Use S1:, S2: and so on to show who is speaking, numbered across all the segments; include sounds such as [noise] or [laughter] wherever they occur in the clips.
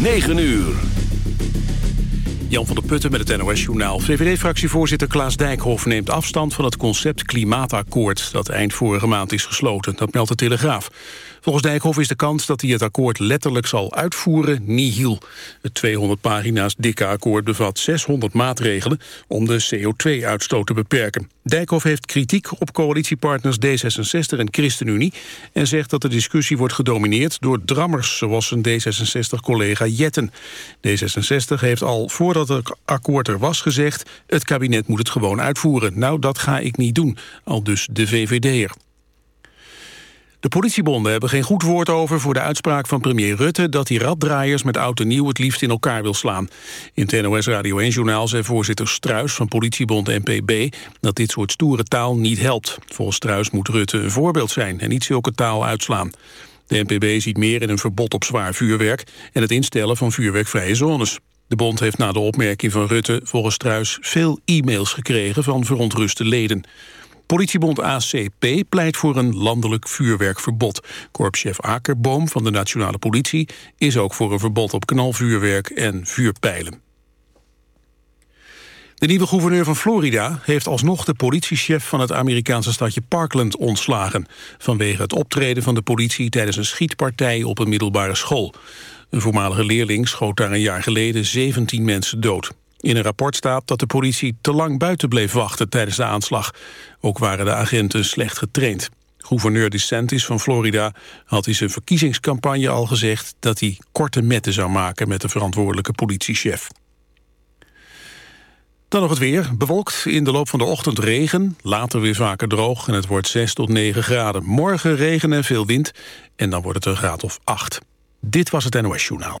S1: 9 uur.
S2: Jan van der Putten met het NOS-journaal. VVD-fractievoorzitter Klaas Dijkhoff neemt afstand van het concept klimaatakkoord... dat eind vorige maand is gesloten. Dat meldt de Telegraaf. Volgens Dijkhoff is de kans dat hij het akkoord letterlijk zal uitvoeren nihil. Het 200 pagina's dikke akkoord bevat 600 maatregelen om de CO2-uitstoot te beperken. Dijkhoff heeft kritiek op coalitiepartners D66 en ChristenUnie... en zegt dat de discussie wordt gedomineerd door drammers... zoals zijn D66-collega Jetten. D66 heeft al voordat het akkoord er was gezegd... het kabinet moet het gewoon uitvoeren. Nou, dat ga ik niet doen, al dus de VVD'er. De politiebonden hebben geen goed woord over voor de uitspraak van premier Rutte... dat hij raddraaiers met oud en nieuw het liefst in elkaar wil slaan. In het NOS Radio 1-journaal zei voorzitter Struis van politiebond NPB... dat dit soort stoere taal niet helpt. Volgens Struis moet Rutte een voorbeeld zijn en niet zulke taal uitslaan. De NPB ziet meer in een verbod op zwaar vuurwerk... en het instellen van vuurwerkvrije zones. De bond heeft na de opmerking van Rutte volgens Struis veel e-mails gekregen van verontruste leden. Politiebond ACP pleit voor een landelijk vuurwerkverbod. Korpschef Akerboom van de Nationale Politie is ook voor een verbod op knalvuurwerk en vuurpijlen. De nieuwe gouverneur van Florida heeft alsnog de politiechef van het Amerikaanse stadje Parkland ontslagen. Vanwege het optreden van de politie tijdens een schietpartij op een middelbare school. Een voormalige leerling schoot daar een jaar geleden 17 mensen dood. In een rapport staat dat de politie te lang buiten bleef wachten tijdens de aanslag. Ook waren de agenten slecht getraind. Gouverneur DeSantis van Florida had in zijn verkiezingscampagne al gezegd... dat hij korte metten zou maken met de verantwoordelijke politiechef. Dan nog het weer. Bewolkt in de loop van de ochtend regen. Later weer vaker droog en het wordt 6 tot 9 graden. Morgen regen en veel wind. En dan wordt het een graad of 8. Dit was het NOS Journaal.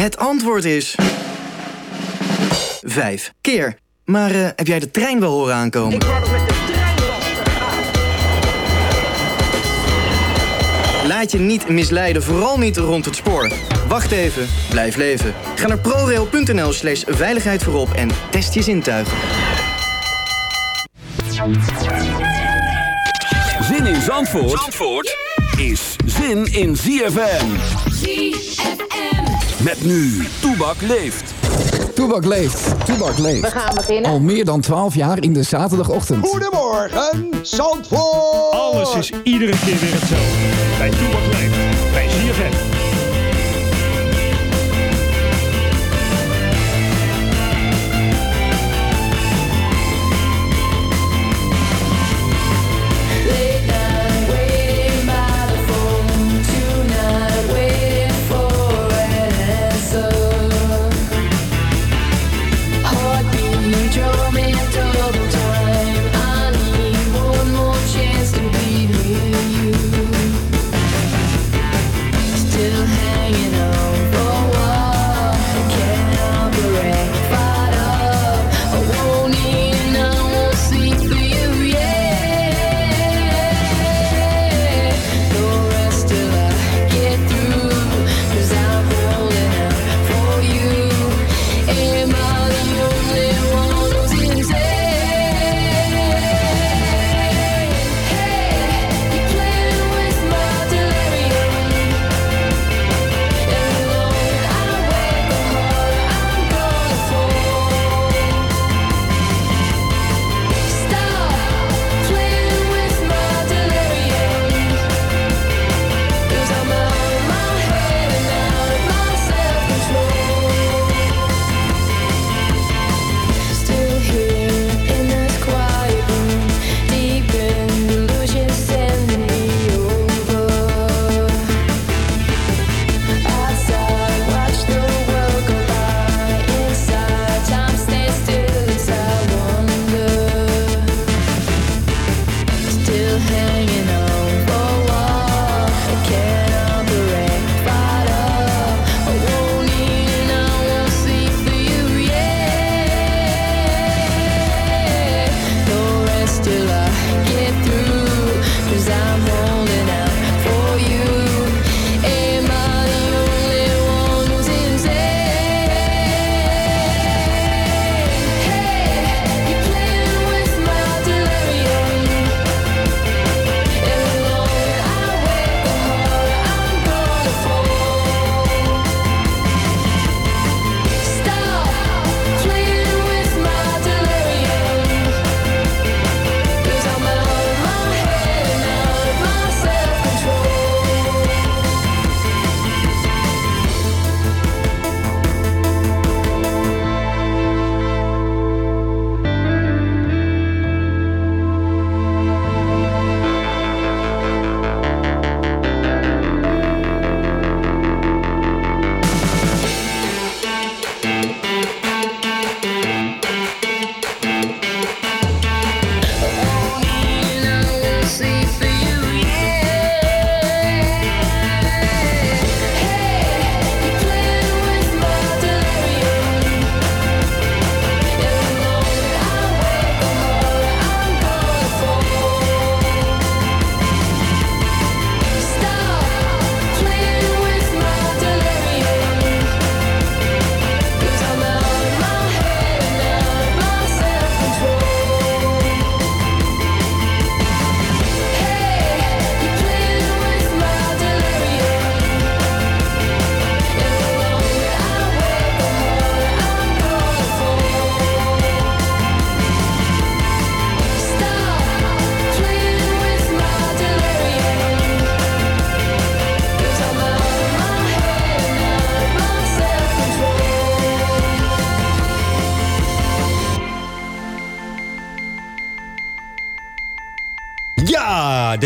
S3: Het antwoord is... Vijf keer. Maar eh, heb jij de trein wel horen aankomen?
S4: Ik word met de trein
S3: Laat je niet misleiden, vooral niet rond het spoor. Wacht even, blijf leven. Ga naar prorail.nl slash veiligheid voorop en test je zintuigen.
S1: Zin in Zandvoort, Zandvoort is zin in ZFM.
S5: ZFM.
S1: Met nu, Toebak leeft.
S6: Toebak leeft, Toebak leeft.
S5: We gaan beginnen.
S6: Al meer dan 12 jaar in de zaterdagochtend.
S7: Goedemorgen, Zandvoort!
S8: Alles is iedere keer weer hetzelfde. Bij Toebak leeft, bij ZFM.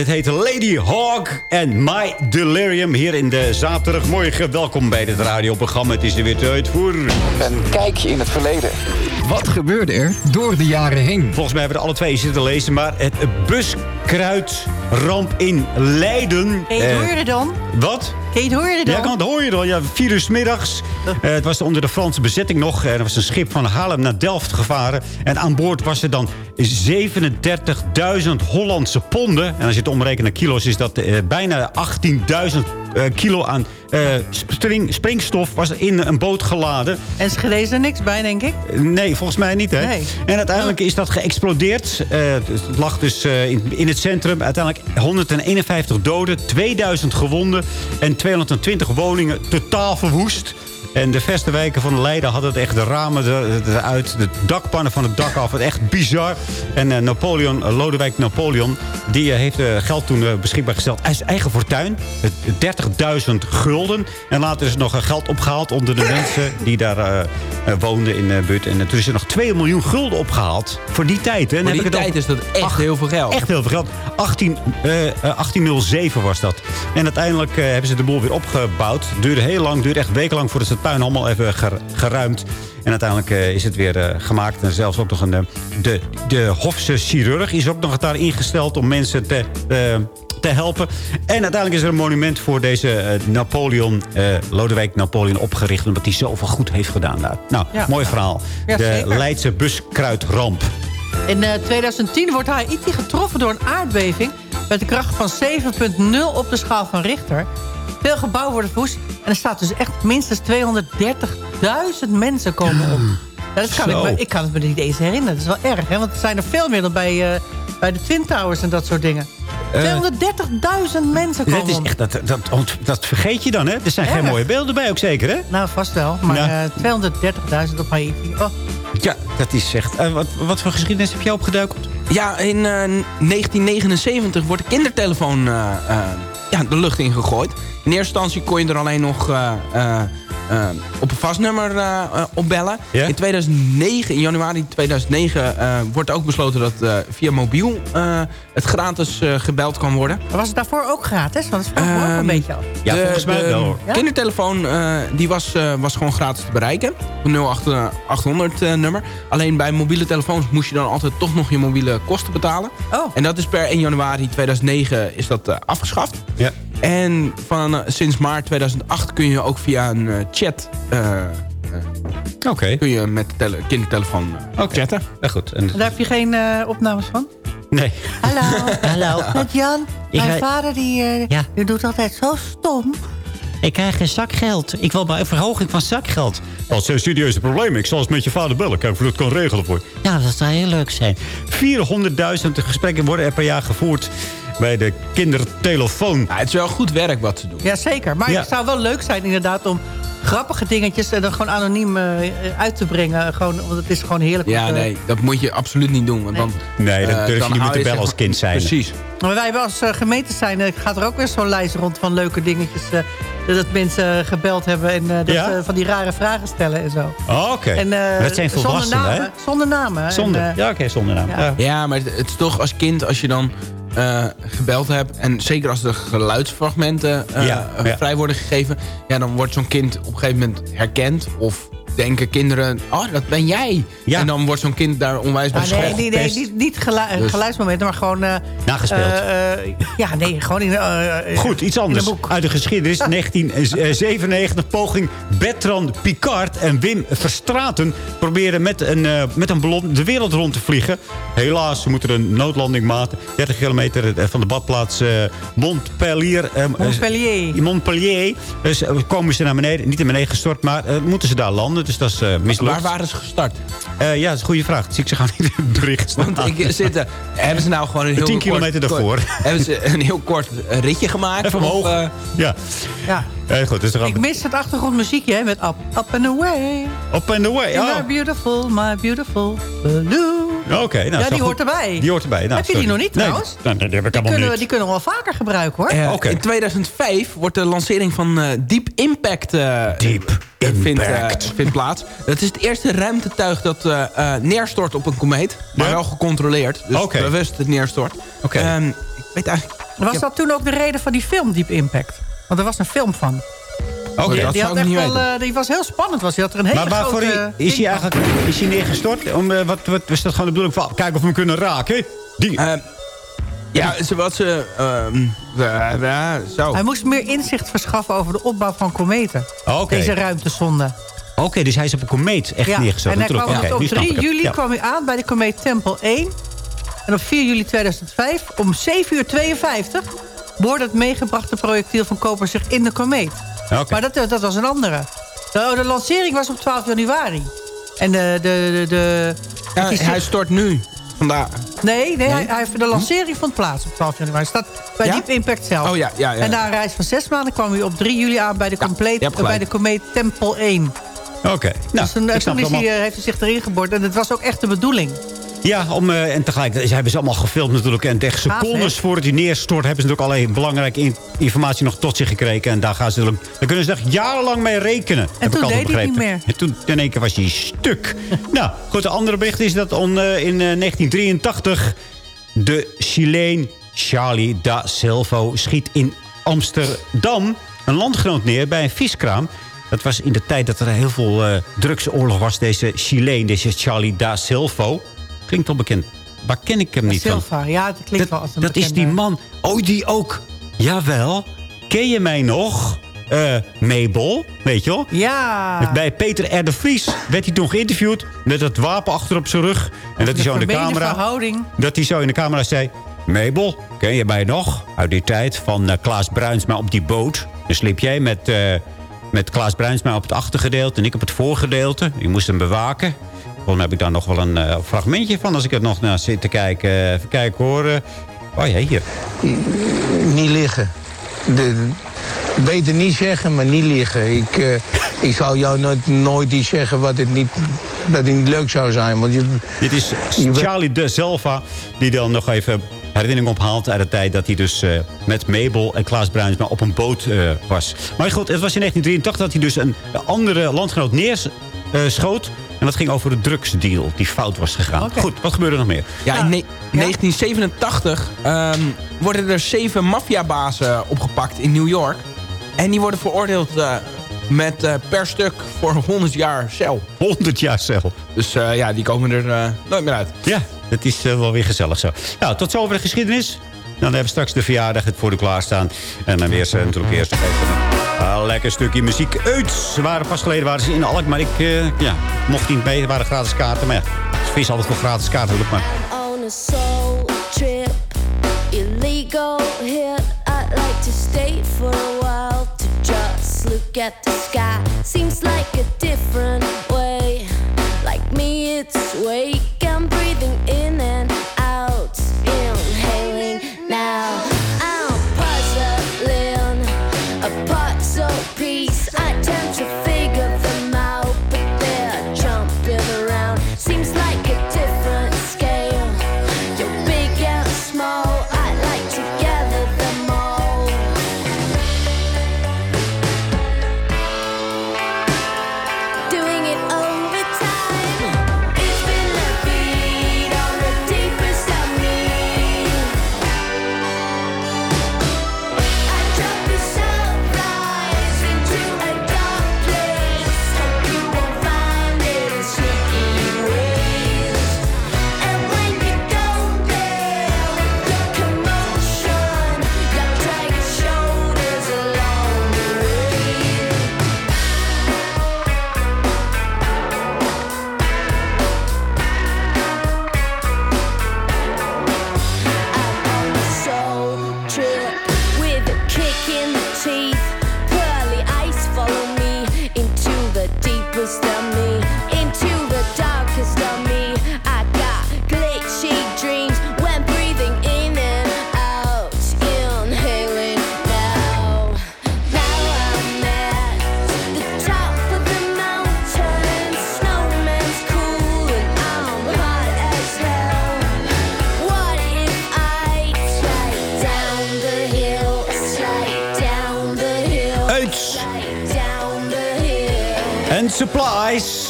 S9: Dit heet Lady Hawk en My Delirium hier in de zaterdagmorgen. Welkom bij dit radioprogramma. Het is er weer tijd voor...
S6: Een kijkje in het verleden. Wat gebeurde er door de jaren heen?
S9: Volgens mij hebben we er alle twee zitten lezen, maar het buskruidramp in Leiden...
S10: Kun je het
S9: eh,
S10: horen dan?
S9: Wat?
S10: Kun je het horen dan?
S9: Ja, kan het hoor je dan. Ja, vier uur 's middags. Eh, het was onder de Franse bezetting nog. Er was een schip van Haarlem naar Delft gevaren. En aan boord was er dan 37.000 Hollandse ponden. En als je het omrekent naar kilo's is dat eh, bijna 18.000 eh, kilo aan spring, springstof was in een boot geladen.
S10: En ze is er niks bij, denk ik.
S9: Nee, volgens mij niet, hè?
S10: Nee.
S9: En uiteindelijk is dat geëxplodeerd. Het lag dus in, in het centrum. Uiteindelijk 151 doden, 2000 gewonden... en 220 woningen totaal verwoest. En de verste wijken van Leiden hadden het echt de ramen er- eruit. De dakpannen van het dak af. Het echt bizar. En eh, Napoleon, eh, Lodewijk Napoleon... die eh, heeft geld toen beschikbaar gesteld. Uit zijn eigen fortuin. Eh, 30.000 gulden. En later is er nog geld opgehaald onder de mensen... die daar woonden in de buurt. En toen is er nog 2 miljoen gulden opgehaald. Voor die tijd. Hè. Dan
S11: Voor die tijd is dat echt
S9: Ach,
S11: heel veel geld.
S9: Echt heel veel geld. 18, eh, eh, 1807 was dat. En uiteindelijk hebben ze de boel weer opgebouwd. Duurde heel lang, duurde echt wekenlang voordat ze het puin allemaal even ger- geruimd. En uiteindelijk eh, is het weer eh, gemaakt. En zelfs ook nog een... eh, de, de Hofse chirurg is ook nog daar ingesteld om mensen te... eh, te helpen. En uiteindelijk is er een monument voor deze Napoleon, eh, Lodewijk Napoleon opgericht. Omdat hij zoveel goed heeft gedaan daar. Nou,
S10: Ja.
S9: mooi verhaal.
S10: Ja,
S9: de
S10: zeker.
S9: Leidse buskruidramp.
S10: In eh, 2010 wordt Haiti getroffen door een aardbeving... met een kracht van 7,0 op de schaal van Richter. Veel gebouwen worden verwoest. En er staat dus echt minstens 230.000 mensen komen op. Ja, dat kan ik, me, ik kan het me niet eens herinneren. Dat is wel erg, hè? Want er zijn er veel meer dan bij, eh, bij de Twin Towers en dat soort dingen. 230.000 mensen komen
S9: Dat, is echt, dat, dat, dat vergeet je dan, hè? Er zijn geen mooie beelden bij ook zeker, hè?
S10: Nou, vast wel. Maar
S9: Ja.
S10: eh 230.000 op Haiti. Oh,
S9: Ja, dat is echt... eh, wat, wat voor geschiedenis heb jij opgeduikeld?
S11: Ja, in eh, 1979 wordt de kindertelefoon eh, eh, ja, de lucht ingegooid. In eerste instantie kon je er alleen nog eh, op een vastnummer eh eh, opbellen. In 2009, in januari 2009 eh, wordt ook besloten dat eh, via mobiel eh, het gratis eh, gebeld kan worden.
S10: maar was het daarvoor ook gratis? Want dat ik me ook een
S11: Ehm,
S10: beetje af.
S9: Ja,
S11: de,
S9: volgens mij
S11: de
S9: wel, hoor.
S11: Kindertelefoon eh, die was, eh, was gewoon gratis te bereiken. Een 0800 eh, nummer. Alleen bij mobiele telefoons moest je dan altijd toch nog je mobiele kosten betalen.
S10: Oh.
S11: En dat is per 1 januari 2009 is dat afgeschaft.
S9: Ja.
S11: En van, eh, sinds maart 2008 kun je ook via een eh, chat... eh,
S9: Oké.
S11: kun je met de tele- kindertelefoon eh,
S9: Oké.
S11: chatten.
S9: Ja, goed. En,
S10: Daar heb je geen eh, opnames van?
S9: nee.
S10: Hallo. [laughs]
S12: Hallo.
S10: Met Jan.
S12: Ik
S10: Mijn vader die, eh,
S12: Ja.
S10: die doet altijd zo stom.
S12: Ik krijg geen zakgeld. Ik wil bij een verhoging van zakgeld.
S9: Dat zijn serieuze problemen. Ik zal eens met je vader bellen. Kijken of je dat kan regelen voor je.
S12: Ja, dat zou heel leuk zijn.
S9: 400.000 gesprekken worden er per jaar gevoerd bij de kindertelefoon.
S11: Ja, het is wel goed werk wat ze doen.
S10: Jazeker. Maar
S9: Ja.
S10: het zou wel leuk zijn inderdaad om grappige dingetjes... en dan gewoon anoniem eh, uit te brengen. Gewoon, want het is gewoon heerlijk.
S11: Ja, nee, dat moet je absoluut niet doen. Want dan,
S9: Nee, dan
S11: eh,
S9: durf je niet te bellen
S11: zeg
S9: als kind zijn.
S11: Precies.
S10: Maar wij als eh, gemeente zijn... eh, gaat er ook weer zo'n lijst rond van leuke dingetjes... eh, dat mensen eh, gebeld hebben en eh, dat
S9: Ja?
S10: ze van die rare vragen stellen en zo.
S9: Oh, Oké.
S10: En, eh,
S9: Maar dat zijn
S10: zonder
S9: volwassenen, hè?
S10: namen, Zonder namen.
S9: Zonder.
S10: En, eh,
S9: ja, oké, zonder naam.
S10: ja.
S9: Ja.
S11: Maar het is toch als kind, als je dan eh, gebeld hebt... en zeker als er geluidsfragmenten eh, eh,
S9: ja.
S11: vrij worden gegeven... ja, dan wordt zo'n kind op een gegeven moment herkend... of denken kinderen, oh, dat ben jij.
S9: Ja.
S11: En dan wordt zo'n kind daar onwijs bij
S10: Ah, nee, nee, niet, niet gelu-
S11: Dus-
S10: geluidsmomenten, maar gewoon... eh,
S9: Nagespeeld.
S10: eh, eh, ja, nee, gewoon in...
S9: Goed, iets anders. Uit de geschiedenis. 1997 poging Bertrand Picard en Wim Verstraten proberen met een, eh, met een ballon de wereld rond te vliegen. Helaas, ze moeten een noodlanding maken. 30 kilometer van de badplaats Montpellier.
S10: Montpellier.
S9: Montpellier. Dus komen ze naar beneden. Niet naar beneden gestort, maar moeten ze daar landen. Dus dat is eh, mislukt.
S11: Waar waren ze gestart?
S9: Eh, ja, dat is een goede vraag. Zie ik ze gaan [laughs] niet in het bericht staan.
S11: Want ik zit, er- hebben ze nou gewoon een heel
S9: 10
S11: kort-
S9: kilometer
S11: kort-
S9: daarvoor.
S11: hebben ze een heel kort ritje gemaakt?
S9: Even
S11: Of,
S9: omhoog.
S11: eh,
S9: ja.
S10: Ja.
S9: Eh, goed, dus
S10: Ik mis het achtergrondmuziekje hè, met Up, up and Away.
S9: Up and Away, oh.
S10: my beautiful, my beautiful balloon.
S9: Oké, nou,
S10: ja, die hoort erbij.
S9: Die hoort erbij. Nou,
S10: Heb je die nog niet
S9: Nee,
S10: trouwens?
S9: nee, die heb ik
S10: Die
S9: allemaal
S10: kunnen, we,
S9: niet.
S10: die kunnen we wel vaker gebruiken hoor.
S11: Eh. In 2005 wordt de lancering van eh, Deep Impact, eh,
S9: Deep
S11: Vindt, eh,
S9: Impact.
S11: vindt plaats. Het is het eerste ruimtetuig dat eh, eh, neerstort op een komeet. Maar
S9: Ja?
S11: wel gecontroleerd. Dus bewust het neerstort.
S9: Oké.
S11: Ehm, ik weet eigenlijk...
S10: Was dat toen ook de reden van die film Deep Impact? Want er was een film van.
S9: Oké.
S11: dat
S10: die,
S11: zou
S10: had
S11: ik niet
S10: echt wel,
S11: weten.
S10: eh, die was heel spannend. Was. Die had er een hele
S9: Maar waarvoor
S10: grote...
S9: is hij eigenlijk is hij neergestort? Om, eh, wat, wat was dat gewoon de bedoeling van? Kijken of we hem kunnen raken? Die.
S11: Ja, ze, wat ze... ehm, zo.
S10: Hij moest meer inzicht verschaffen over de opbouw van kometen.
S9: Oké.
S10: Deze ruimtezonde.
S9: Oké, dus hij is op een komeet echt
S10: Ja,
S9: neergestort.
S10: en hij kwam op
S9: nu snap
S10: 3
S9: ik het.
S10: juli
S9: Ja.
S10: kwam hij aan bij de komeet Tempel 1. En op 4 juli 2005, om 7 uur 52... boorde het meegebrachte projectiel van Koper zich in de komeet. Maar dat, dat was een andere. De, de lancering was op 12 januari. En de... de, de, de
S11: Ja, hij stort nu. Vandaag.
S10: Nee, nee, Hij, hij, de lancering vond plaats op 12 januari. Staat bij
S11: Ja?
S10: Deep Impact zelf.
S11: Oh ja, ja, ja.
S10: En na een reis van zes maanden kwam hij op 3 juli aan bij de,
S11: gelijk.
S10: bij de komeet Tempel 1.
S9: Oké. Nou,
S10: dus toen,
S9: ik snap
S10: toen is hij, eh, heeft hij zich erin geboord. En het was ook echt de bedoeling.
S9: Ja, om, eh, en tegelijk ze hebben ze allemaal gefilmd natuurlijk. En tegen secondes voordat hij neerstort... hebben ze natuurlijk allerlei belangrijke in- informatie nog tot zich gekregen. En daar, gaan ze, natuurlijk- daar kunnen ze echt jarenlang mee rekenen. heb ik
S10: toen
S9: altijd
S10: deed hij niet
S9: begrepen. En toen in één keer was hij stuk. [laughs] nou, goed, de andere bericht is dat on, eh, in eh, 1983... de Chileen Charlie da Silvo schiet in Amsterdam... een landgenoot neer bij een viskraam... Dat was in de tijd dat er heel veel eh, drugsoorlog was. Deze Chileen, deze Charlie da Silvo. Klinkt wel bekend. Waar ken ik hem niet van?
S10: Silva, ja, het klinkt wel als
S9: Dat,
S10: een
S9: dat is die man. Oh, die ook. Jawel. Ken je mij nog? Eh Mabel, weet je wel?
S10: Ja.
S9: Bij Peter R. de Vries werd hij toen geïnterviewd... met het wapen achter op zijn rug. En dat hij zo in de camera...
S10: verhouding.
S9: Dat hij zo in de camera zei... Mabel, ken je mij nog? Uit die tijd van eh, Klaas Bruinsma op die boot. Dan sliep jij met, eh, met Klaas Bruinsma op het achtergedeelte... en ik op het voorgedeelte. Je moest hem bewaken. Volgens mij heb ik daar nog wel een eh, fragmentje van... als ik er nog naar zit te kijken. Eh, Even kijken hoor. Eh, Oh ja, hier.
S13: Niet liggen. De, beter niet zeggen, maar niet liggen. Ik, eh, ik zal jou nooit, nooit iets zeggen wat het niet, dat het niet leuk zou zijn. Want je,
S9: Dit is Charlie de Zelva, die dan nog even herinnering ophaalt uit de tijd dat hij dus met Mabel en Klaas Bruinsma op een boot was. Maar goed, het was in 1983 dat hij dus een andere landgenoot neerschoot. En dat ging over de drugsdeal die fout was gegaan. Goed, wat gebeurde er nog meer?
S11: Ja, in ne- 1987 ehm, worden er zeven maffiabazen opgepakt in New York. En die worden veroordeeld eh, met eh, per stuk voor 100 jaar cel.
S9: 100 jaar cel.
S11: Dus eh, ja, die komen er eh, nooit meer uit.
S9: Ja, dat is wel weer gezellig zo. Nou, tot zover de geschiedenis. Dan hebben we straks de verjaardag het voor de klaarstaan. En dan weer ze natuurlijk eerst even ah, lekker stukje muziek uit. Waren pas geleden waren ze in Alk, maar ik eh, ja, mocht niet mee. Er waren gratis kaarten. Maar ja, ze vissen altijd voor gratis kaarten. Maar
S14: on a soul trip. Illegal hit. I'd like to stay for a while to just look at the sky. Seems like a different way. Like me, it's wake.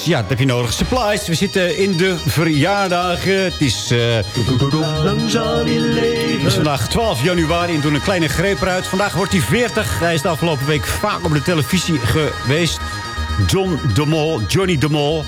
S9: Ja, dat heb je nodig. Supplies. We zitten in de verjaardagen. Het is... eh het is vandaag 12 januari en doen een kleine greep eruit. Vandaag wordt hij 40. Hij is de afgelopen week vaak op de televisie geweest. John de Mol, Johnny de Mol.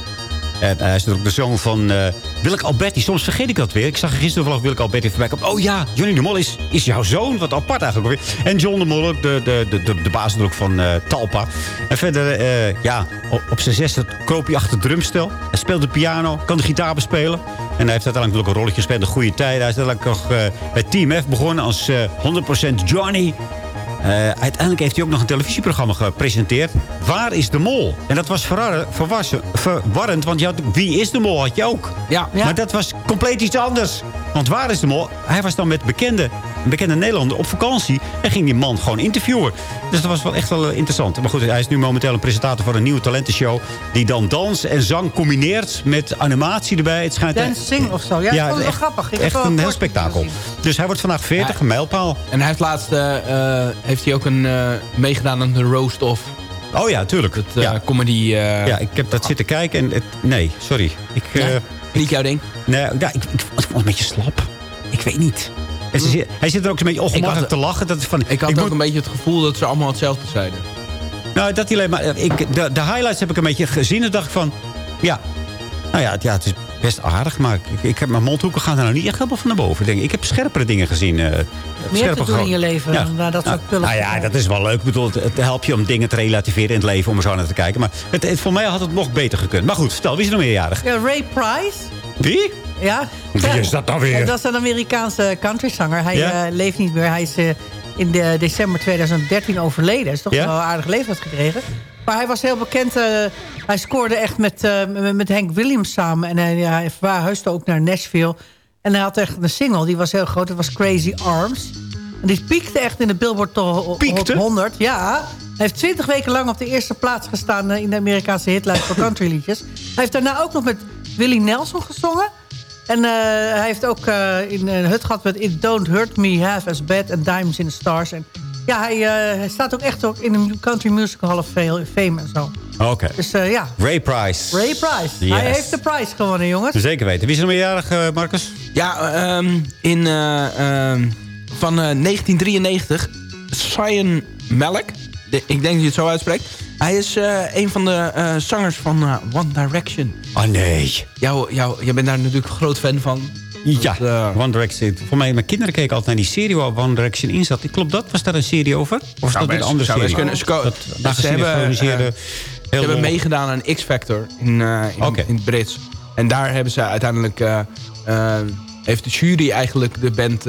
S9: En hij is ook de zoon van uh, Willeke Alberti. Soms vergeet ik dat weer. Ik zag er gisteren wel Willeke Alberti voorbij komen. Oh ja, Johnny de Mol is, is jouw zoon. Wat apart eigenlijk. En John de Mol, de, de, de, de, baas van uh, Talpa. En verder, uh, ja, op, zijn zesde kroop hij achter drumstel. Hij speelt de piano, kan de gitaar bespelen. En hij heeft uiteindelijk ook een rolletje gespeeld. Een goede tijd. Hij is uiteindelijk nog bij Team F begonnen als 100% Johnny. Uh, uiteindelijk heeft hij ook nog een televisieprogramma gepresenteerd. Waar is de mol? En dat was verwarrend, want je had, wie is de mol had je ook.
S11: Ja.
S9: ja. Maar dat was compleet iets anders. Want waar is de mol? Hij was dan met bekende, bekende Nederlander op vakantie. En ging die man gewoon interviewen. Dus dat was wel echt wel interessant. Maar goed, hij is nu momenteel een presentator voor een nieuwe talentenshow. Die dan dans en zang combineert met animatie erbij. Het schijnt
S10: Dancing of zo. Ja, ja dat is wel
S9: echt,
S10: grappig. Ik
S9: echt een heel spektakel. Dus hij wordt vandaag 40, ja. een mijlpaal.
S11: En hij heeft laatst uh, heeft hij ook een uh, meegedaan aan de Roast of.
S9: Oh ja, tuurlijk.
S11: Het uh,
S9: ja.
S11: comedy... Uh,
S9: ja, ik heb dat zitten kijken en... Het, nee, sorry. Ik,
S11: niet jouw ding?
S9: Nee, ja, ik, ik, ik vond het een beetje slap. Ik weet niet. En ze, hij zit er ook een beetje ongemakkelijk te lachen. Dat van,
S11: ik had ik ook moet... een beetje het gevoel dat ze allemaal hetzelfde zeiden.
S9: Nou, dat alleen maar... Ik, de, de highlights heb ik een beetje gezien. En dacht ik van... Ja, nou ja, ja, het is best aardig. Maar ik, ik heb mijn mondhoeken gaan er nou niet echt helemaal van naar boven. Denk ik. ik heb scherpere dingen gezien. Uh,
S10: Meer te doen in je leven
S9: ja.
S10: dan dat soort
S9: nou, nou ja, dat is wel leuk. Ik bedoel, het, het helpt je om dingen te relativeren in het leven. Om er zo naar te kijken. Maar het, het, voor mij had het nog beter gekund. Maar goed, stel, wie is er nog meerjarig?
S10: Ja, Ray Price.
S9: Wie?
S10: Ja.
S9: Wie is dat dan weer?
S10: Dat is een Amerikaanse countryzanger. Hij ja? uh, leeft niet meer. Hij is uh, in de december 2013 overleden. Hij is toch wel een aardig leven gekregen. Maar hij was heel bekend. Uh, hij scoorde echt met, uh, met Hank Williams samen. En hij, hij verhuisde ook naar Nashville. En hij had echt een single, die was heel groot. Dat was Crazy Arms. En die piekte echt in de Billboard Hot 100. Ja, hij heeft 20 weken lang op de eerste plaats gestaan... in de Amerikaanse hitlijst voor countryliedjes. Hij heeft daarna ook nog met Willie Nelson gezongen. En uh, hij heeft ook in een hut gehad met It Don't Hurt Me Half As Bad... en Diamonds in the Stars. En ja, hij, uh, hij, staat ook echt ook in de Country Music Hall of Fame en zo.
S9: Oké. Okay.
S10: Dus uh, ja.
S9: Ray Price.
S10: Ray Price.
S9: Yes.
S10: Hij heeft de prijs gewonnen, jongens.
S9: Zeker weten. Wie is er meerjarig, uh, Marcus?
S11: Ja, um, in, um, van 1993. Cyan Malik. De, ik denk dat je het zo uitspreekt. Hij is een van de zangers van One Direction.
S9: Oh nee.
S11: Jou, jou, jij bent daar natuurlijk een groot fan van.
S9: Ja, dat, uh, One Direction. Voor mij, mijn kinderen keken altijd naar die serie waar One Direction in zat. Klopt dat? Was daar een serie over? Of is dat een andere serie?
S11: Kunnen, ze, dat, dat ze hebben, uh, ze hebben meegedaan aan X-Factor in, uh, in, okay. in het Brits. En daar hebben ze uiteindelijk... heeft de jury eigenlijk de band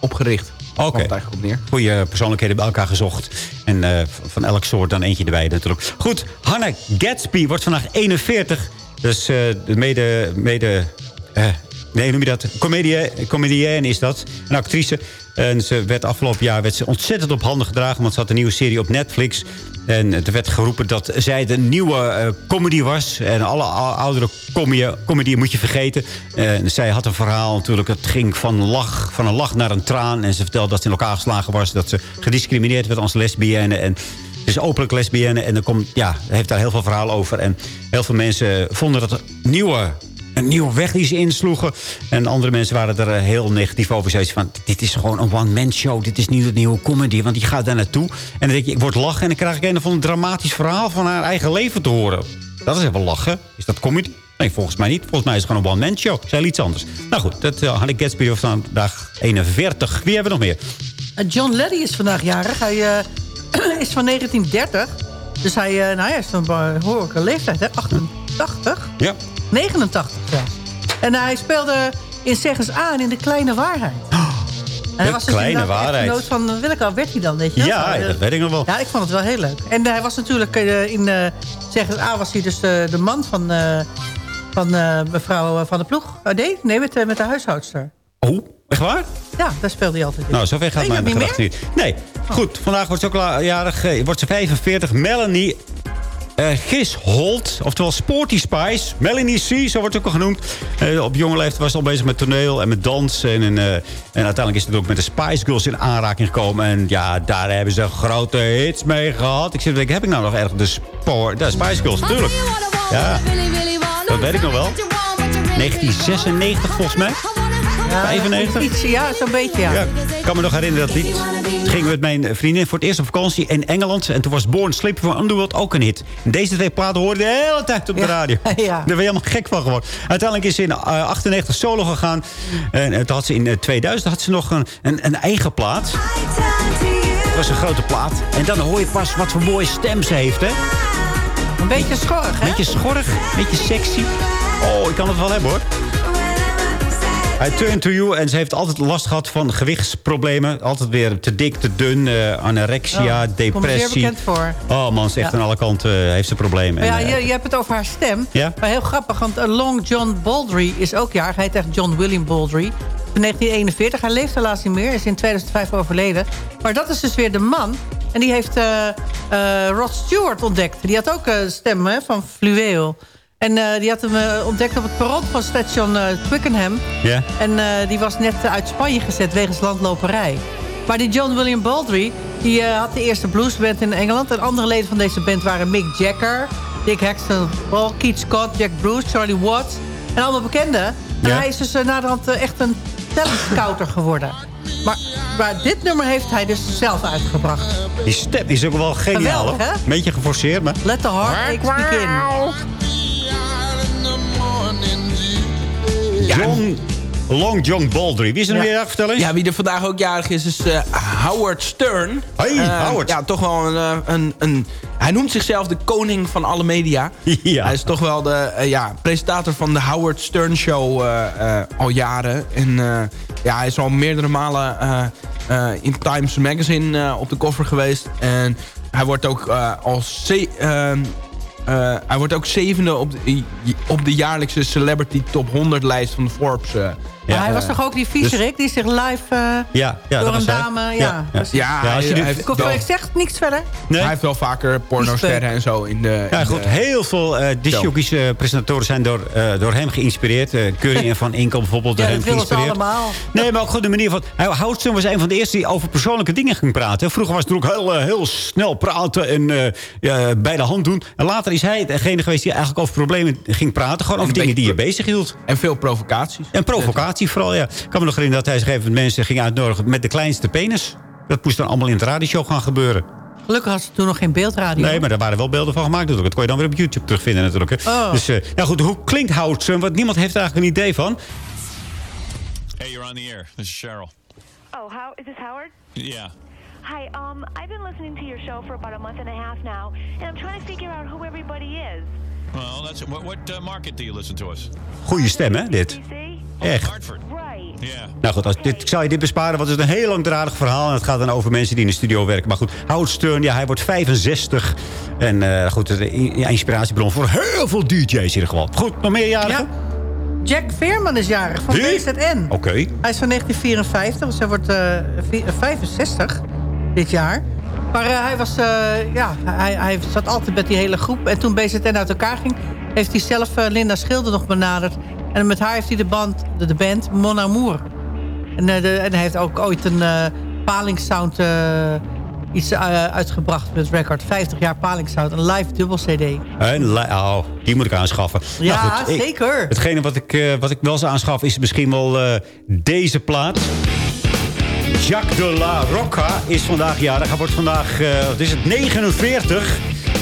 S11: opgericht.
S9: Oké. Okay. Goede persoonlijkheden bij elkaar gezocht. En uh, van elk soort dan eentje erbij natuurlijk. Goed, Hannah Gatsby wordt vandaag 41. Dus uh, de mede... mede uh, nee, noem je dat? Comedienne is dat. Een actrice. En ze werd afgelopen jaar werd ze ontzettend op handen gedragen. Want ze had een nieuwe serie op Netflix. En er werd geroepen dat zij de nieuwe uh, comedy was. En alle oudere comedy, moet je vergeten. En zij had een verhaal natuurlijk. Het ging van, lach, van een lach naar een traan. En ze vertelde dat ze in elkaar geslagen was. Dat ze gediscrimineerd werd als lesbienne. En het is openlijk lesbienne. En er komt, ja, heeft daar heel veel verhaal over. En heel veel mensen vonden dat nieuwe een nieuwe weg die ze insloegen. En andere mensen waren er heel negatief over. Zeiden van, dit is gewoon een one-man show. Dit is niet een nieuwe comedy. Want die gaat daar naartoe. En dan denk je, ik word lachen. En dan krijg ik een of ander dramatisch verhaal van haar eigen leven te horen. Dat is even lachen. Is dat comedy? Nee, volgens mij niet. Volgens mij is het gewoon een one-man show. Zij iets anders. Nou goed, dat uh, had ik Gatsby of vandaag 41. Wie hebben we nog meer?
S10: Uh, John Letty is vandaag jarig. Hij uh, [clears throat] is van 1930. Dus hij, uh, nou ja, is een behoorlijke leeftijd, hè? 88.
S9: Ja.
S10: 89 zelfs. En hij speelde in Zeggens aan in De Kleine Waarheid.
S9: Oh,
S10: en hij was
S9: de Kleine
S10: dus
S9: Waarheid.
S10: De van Willeke Alberti dan, weet je
S9: Ja, dat weet ik nog wel.
S10: Ja, ik vond het wel heel leuk. En hij was natuurlijk uh, in uh, Zeggens aan was hij dus de, de man van, van mevrouw Van der Ploeg. Oh, nee, nee met, met de huishoudster.
S9: Oh, echt waar?
S10: Ja, daar speelde hij altijd in.
S9: Nou, zover gaat
S10: nee,
S9: mijn gedachte niet. Nee,
S10: Oh.
S9: goed. Vandaag wordt ze ook jarig. Wordt ze 45. Melanie eh, Gis Holt, oftewel Sporty Spice. Melanie C, zo wordt het ook al genoemd. Eh, op jonge leeftijd was ze al bezig met toneel en met dans. En, en, eh, en uiteindelijk is het ook met de Spice Girls in aanraking gekomen. En ja, daar hebben ze grote hits mee gehad. Ik zit te denken, heb ik nou nog erg de, spoor, de Spice Girls? Tuurlijk. Ja, dat weet ik nog wel. 1996 volgens mij.
S10: Ja,
S9: 95?
S10: Iets, ja, zo'n beetje, ja.
S9: Ja, ik kan me nog herinneren dat lied. Toen gingen we met mijn vriendin voor het eerst op vakantie in Engeland. En toen was Born Sleep van Underworld ook een hit. En deze twee platen hoorden de hele tijd op de radio. [laughs]
S10: Ja.
S9: Daar ben je helemaal gek van geworden. Uiteindelijk is ze in uh, 98 solo gegaan. En uh, toen had ze in uh, 2000 had ze nog een, een, een eigen plaat. Dat was een grote plaat. En dan hoor je pas wat voor mooie stem ze heeft, hè?
S10: Een beetje schorrig, hè?
S9: Beetje schorrig, een beetje sexy. Oh, ik kan het wel hebben, hoor. I turn to you. En ze heeft altijd last gehad van gewichtsproblemen. Altijd weer te dik, te dun, uh, anorexia,
S10: oh,
S9: depressie.
S10: Komt bekend voor.
S9: Oh man, ze echt ja. aan alle kanten uh, heeft ze problemen.
S10: Ja, en, uh, je, je, hebt het over haar stem.
S9: Ja?
S10: Maar heel grappig, want Long John Baldry is ook jarig. Hij heet echt John William Baldry. In 1941. Hij leeft helaas niet meer. Is in 2005 overleden. Maar dat is dus weer de man. En die heeft Rod Stewart ontdekt. Die had ook een stem hè, van fluweel. En uh, die had hem uh, ontdekt op het perron van station uh, Twickenham.
S9: Yeah.
S10: En die was net uit Spanje gezet wegens landloperij. Maar die John William Baldry, die had de eerste bluesband in Engeland. En andere leden van deze band waren Mick Jagger, Dick Hexton, Paul, Keith Scott, Jack Bruce, Charlie Watts. En allemaal bekenden. En
S9: yeah.
S10: hij is dus naderhand echt een talentscouter geworden. Maar, maar dit nummer heeft hij dus zelf uitgebracht.
S9: Die stem is ook wel geniaal.
S10: Geweldig, hè?
S9: Beetje geforceerd, maar...
S10: Let the heartaches begin.
S9: John Long John Baldry. Wie is er ja. weer? Vertel eens.
S11: Ja, wie er vandaag ook jarig is, is uh, Howard Stern.
S9: Hey, uh, Howard.
S11: Ja, toch wel een, een, een... Hij noemt zichzelf de koning van alle media. [laughs]
S9: Ja.
S11: Hij is toch wel de uh, ja, presentator van de Howard Stern Show al jaren. En ja, hij is al meerdere malen in Times Magazine op de koffer geweest. En hij wordt ook als... Uh, hij wordt ook zevende op de, op de jaarlijkse Celebrity Top 100 lijst van Forbes. Uh,
S10: ja, hij was toch ook die viezerik dus, die zich live uh,
S9: ja, ja,
S10: door een dame... Ja,
S11: ja, ja. ja,
S10: ja als je hij, hij heeft wel, ik zeg niks verder.
S11: Nee? Hij heeft wel vaker pornosterren en zo in de...
S9: Ja,
S11: in
S9: goed.
S11: De,
S9: heel veel uh, presentatoren zijn door, uh, door hem geïnspireerd. Uh, Curry [laughs] en Van Inkel bijvoorbeeld door hem geïnspireerd.
S10: allemaal.
S9: Nee, maar ook goed de manier van... Houtson was een van de eerste die over persoonlijke dingen ging praten. Vroeger was het ook heel, heel snel praten en bij de hand doen. En later is hij degene geweest die eigenlijk over problemen ging praten. Gewoon over dingen die je bezig hield.
S11: En veel provocaties.
S9: En vooral, ja. Ik kan me nog herinneren dat hij zich even mensen ging uitnodigen met de kleinste penis. Dat moest dan allemaal in de radioshow gaan gebeuren.
S10: Gelukkig had ze toen nog geen beeldradio.
S9: Nee, maar daar waren wel beelden van gemaakt natuurlijk. Dat kon je dan weer op YouTube terugvinden natuurlijk.
S10: Oh.
S9: Dus, uh, nou goed, hoe klinkt Howard Stern? Want niemand heeft er eigenlijk een idee van.
S15: Hey, you're on the air. This is Cheryl.
S16: Oh, how is this Howard?
S15: Yeah.
S16: Hi, um, I've been listening to your show for about a month and a half now, and I'm trying to figure out who everybody is.
S15: Well, that's what, what uh, market do you listen to us?
S9: Goeie stem, hè, dit? Echt.
S15: Yeah.
S9: Nou goed, als dit, ik zal je dit besparen, want het is een heel langdradig verhaal. En het gaat dan over mensen die in de studio werken. Maar goed, Howard Stern, ja, hij wordt 65. En uh, goed, een ja, inspiratiebron voor heel veel DJ's in ieder geval. Goed, nog meer jarigen?
S10: Ja. Jack Veerman is jarig van BZN.
S9: Oké. Okay.
S10: Hij is van 1954, dus hij wordt uh, 65 dit jaar. Maar uh, hij, was, uh, ja, hij, hij zat altijd met die hele groep. En toen BZN uit elkaar ging, heeft hij zelf uh, Linda Schilder nog benaderd. En met haar heeft hij de band, de, de band Mon Amour. En, de, en hij heeft ook ooit een palingsound iets uitgebracht met record. 50 jaar palingsound, een live dubbel cd.
S9: Een oh, die moet ik aanschaffen.
S10: Ja,
S9: nou goed,
S10: zeker.
S9: Hetgene wat ik, wat ik wel zou aanschaffen is misschien wel deze plaat. Jacques de la Rocca is vandaag jarig. Hij wordt vandaag, uh, wat is het, 49.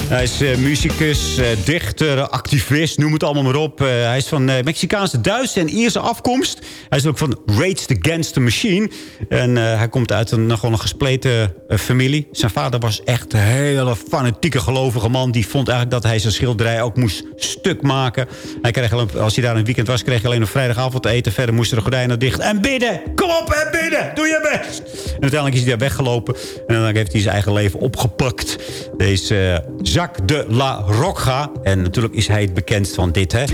S9: Hij is uh, muzikus, uh, dichter, activist, noem het allemaal maar op. Uh, hij is van Mexicaanse, Duitse en Ierse afkomst. Hij is ook van Rage Against the Machine. En hij komt uit een nogal een gespleten familie. Zijn vader was echt een hele fanatieke gelovige man. Die vond eigenlijk dat hij zijn schilderij ook moest stuk maken. Hij kreeg als hij daar een weekend was, kreeg hij alleen een vrijdagavond te eten. Verder moesten de gordijnen dicht. En bidden! Kom op en bidden! Doe je best! En uiteindelijk is hij daar weggelopen. En dan heeft hij zijn eigen leven opgepakt. Deze Jacques de la Rocca. En natuurlijk is hij het bekendst van dit, hè?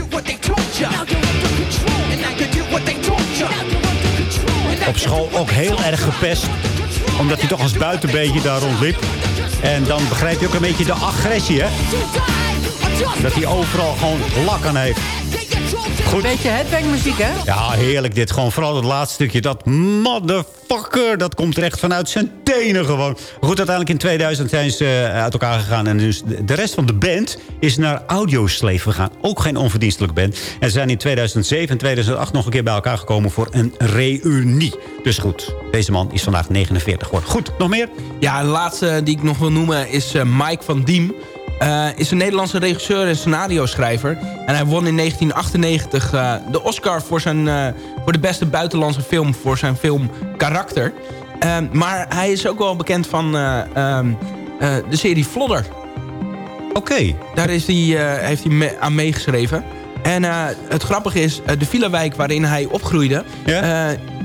S9: Op school ook heel erg gepest. Omdat hij toch als buitenbeentje daar rondliep. En dan begrijp je ook een beetje de agressie, hè? Dat hij overal gewoon lak aan heeft.
S10: Goed. Beetje headbangmuziek, hè?
S9: Ja, heerlijk dit. Gewoon vooral het laatste stukje. Dat motherfucker, dat komt er echt vanuit zijn tenen gewoon. Goed, uiteindelijk in 2000 zijn ze eh, uit elkaar gegaan. En dus de de rest van de band is naar Audioslave gegaan. Ook geen onverdienstelijke band. En ze zijn in 2007 en 2008 nog een keer bij elkaar gekomen voor een reunie. Dus goed, deze man is vandaag 49 geworden. Goed, nog meer?
S11: Ja, de laatste die ik nog wil noemen is eh, Mike van Diem. Eh, is een Nederlandse regisseur en scenario-schrijver. En hij won in 1998 eh, de Oscar voor, zijn, eh, voor de beste buitenlandse film... voor zijn film Karakter. Ehm, maar hij is ook wel bekend van eh, ehm, eh, de serie Flodder.
S9: Oké.
S11: Daar is eh, heeft hij me- aan meegeschreven. En het grappige is, de villa-wijk waarin hij opgroeide...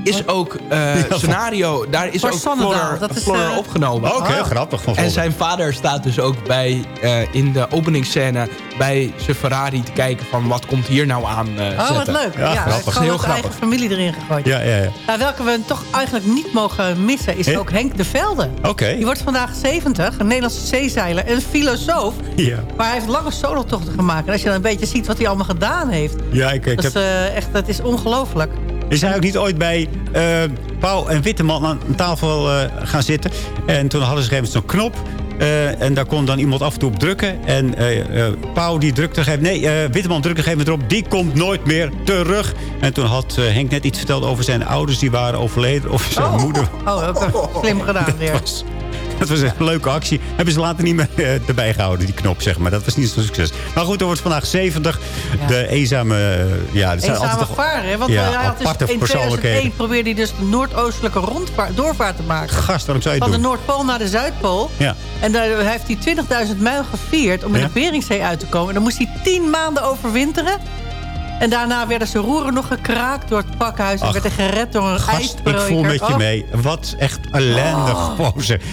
S11: is ook eh, [laughs] scenario... Daar is
S10: Voor
S11: ook Flodder,
S10: dat is, eh,
S11: opgenomen.
S9: Oké, grappig. Van
S11: En zijn vader staat dus ook bij, eh, in de openingsscène bij zijn Ferrari te kijken van wat komt hier nou aan eh
S10: Oh, wat leuk. Ja,
S11: dat is
S10: gewoon
S11: heel grappig.
S10: eigen familie erin gegooid.
S9: Ja, ja, ja.
S10: Nou, welke we toch eigenlijk niet mogen missen is ook Henk de Velde.
S9: Oké.
S10: Die wordt vandaag 70, een Nederlandse zeezeiler en een filosoof.
S9: Ja.
S10: Maar hij heeft lange solotochten gemaakt. En als je dan een beetje ziet wat hij allemaal gedaan heeft...
S9: Ja, ik, ik
S10: dat,
S9: heb...
S10: is, eh, echt, dat is ongelooflijk.
S9: Is hij ook niet ooit bij eh Pauw en Witteman aan tafel eh, gaan zitten? En toen hadden ze gegeven zo'n knop. eh, en daar kon dan iemand af en toe op drukken. En Pauw die drukte gegeven... Nee, Witteman drukte gegeven erop. Die komt nooit meer terug. En toen had Henk net iets verteld over zijn ouders. Die waren overleden. Of zijn moeder.
S10: Oh, ook even slim gedaan [laughs] weer.
S9: Dat was een leuke actie. Hebben ze later niet meer eh, erbij gehouden, die knop, zeg maar. Dat was niet zo'n succes. Maar goed, er wordt vandaag 70. De eenzame... eh, ja, dat zijn
S10: Eenzame
S9: altijd
S10: hè? Want
S9: ja,
S10: had dus
S9: aparte
S10: in
S9: persoonlijkheden.
S10: 2001 probeerde hij dus de noordoostelijke rondvaart, doorvaart te maken.
S9: Gast, waarom zou je
S10: Van de
S9: doen?
S10: Noordpool naar de Zuidpool.
S9: Ja.
S10: En daar heeft hij 20.000 mijl gevierd om in
S9: Ja.
S10: de Beringzee uit te komen. En dan moest hij 10 maanden overwinteren. En daarna werden zijn roeren nog gekraakt door het pakhuis. En
S9: Ach,
S10: werd hij gered door een
S9: Gast, ik voel met je
S10: Oh.
S9: mee. Wat echt ellendig
S10: Oh.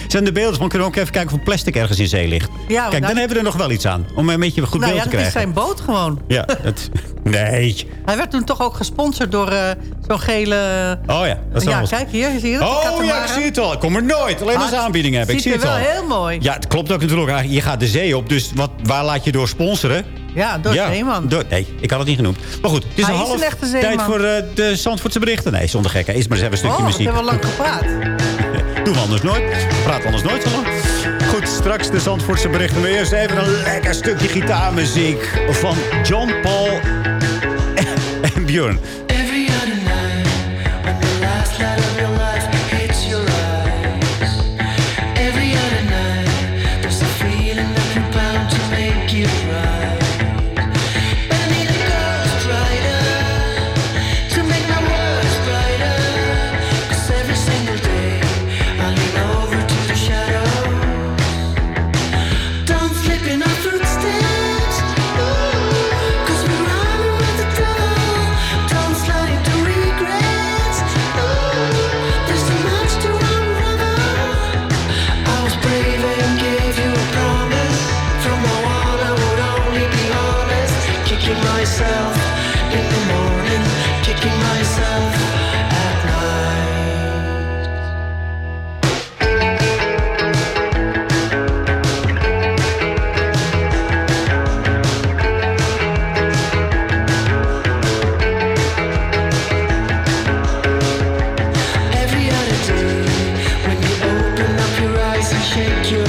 S9: Zijn de beelden van, kunnen we ook even kijken of plastic ergens in zee ligt?
S10: Ja,
S9: Kijk,
S10: nou-
S9: dan hebben we er nog wel iets aan. Om een beetje goed
S10: nou
S9: beeld
S10: ja,
S9: te
S10: dat is
S9: krijgen.
S10: zijn boot gewoon.
S9: Ja, [laughs] nee.
S10: Hij werd toen toch ook gesponsord door eh, zo'n gele...
S9: Oh ja, dat is
S10: ja, kijk hier, zie je dat?
S9: Oh ja, ik zie het al. Ik kom er nooit. Alleen als
S10: Maar
S9: aanbieding heb ik.
S10: ziet
S9: zie
S10: er
S9: het
S10: wel
S9: al.
S10: heel mooi.
S9: Ja, het klopt ook natuurlijk. Je gaat de zee op, dus wat, waar laat je door sponsoren?
S10: Ja, door Zeeman.
S9: door- nee, ik had het niet genoemd. Maar goed, het is
S10: Hij
S9: een
S10: is
S9: half
S10: een zeeman.
S9: tijd voor eh, de Zandvoortse berichten. Nee, zonder gekken. Eerst maar eens even een stukje
S10: Oh, we
S9: muziek.
S10: hebben lang gepraat. [laughs]
S9: Doen we anders nooit. Praten we anders nooit zo lang. Goed, straks de Zandvoortse berichten. Maar eerst even een lekker stukje gitaarmuziek van John Paul en Björn.
S17: Shake your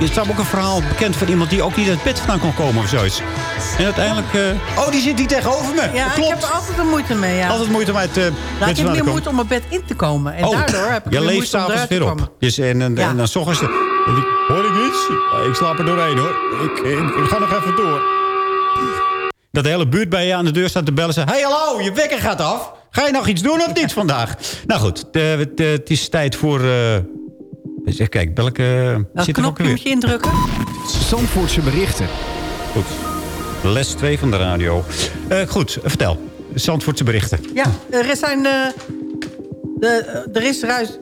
S9: er staat ook een verhaal bekend van iemand die ook niet uit het bed vandaan kon komen of zoiets. En uiteindelijk... eh, oh, die zit hier tegenover me.
S10: Ja,
S9: Dat
S10: ik
S9: klopt.
S10: heb er altijd een moeite mee, ja.
S9: Altijd moeite om uit uh,
S10: Nou, ik heb meer moeite om mijn bed in te komen. En
S9: Oh,
S10: daardoor heb ik
S9: je leeft s'avonds weer
S10: komen.
S9: op. Dus, en, en,
S10: Ja.
S9: en dan s ochtends... en ik- Hoor ik iets? Ik slaap er doorheen, hoor. Ik, ik, ik ga nog even door. Dat de hele buurt bij je aan de deur staat te bellen. Zei, hey, hallo, je wekker gaat af. Ga je nog iets doen of niet [laughs] vandaag? Nou goed, de- het is tijd voor... eh even kijken, welke
S10: Welk
S9: zit er ook
S10: knopje
S9: weer?
S10: indrukken?
S6: Zandvoortse berichten.
S9: Goed. Les 2 van de radio. Eh, goed, vertel. Zandvoortse berichten.
S10: Ja, er zijn... eh, de, er is ruis 3097,20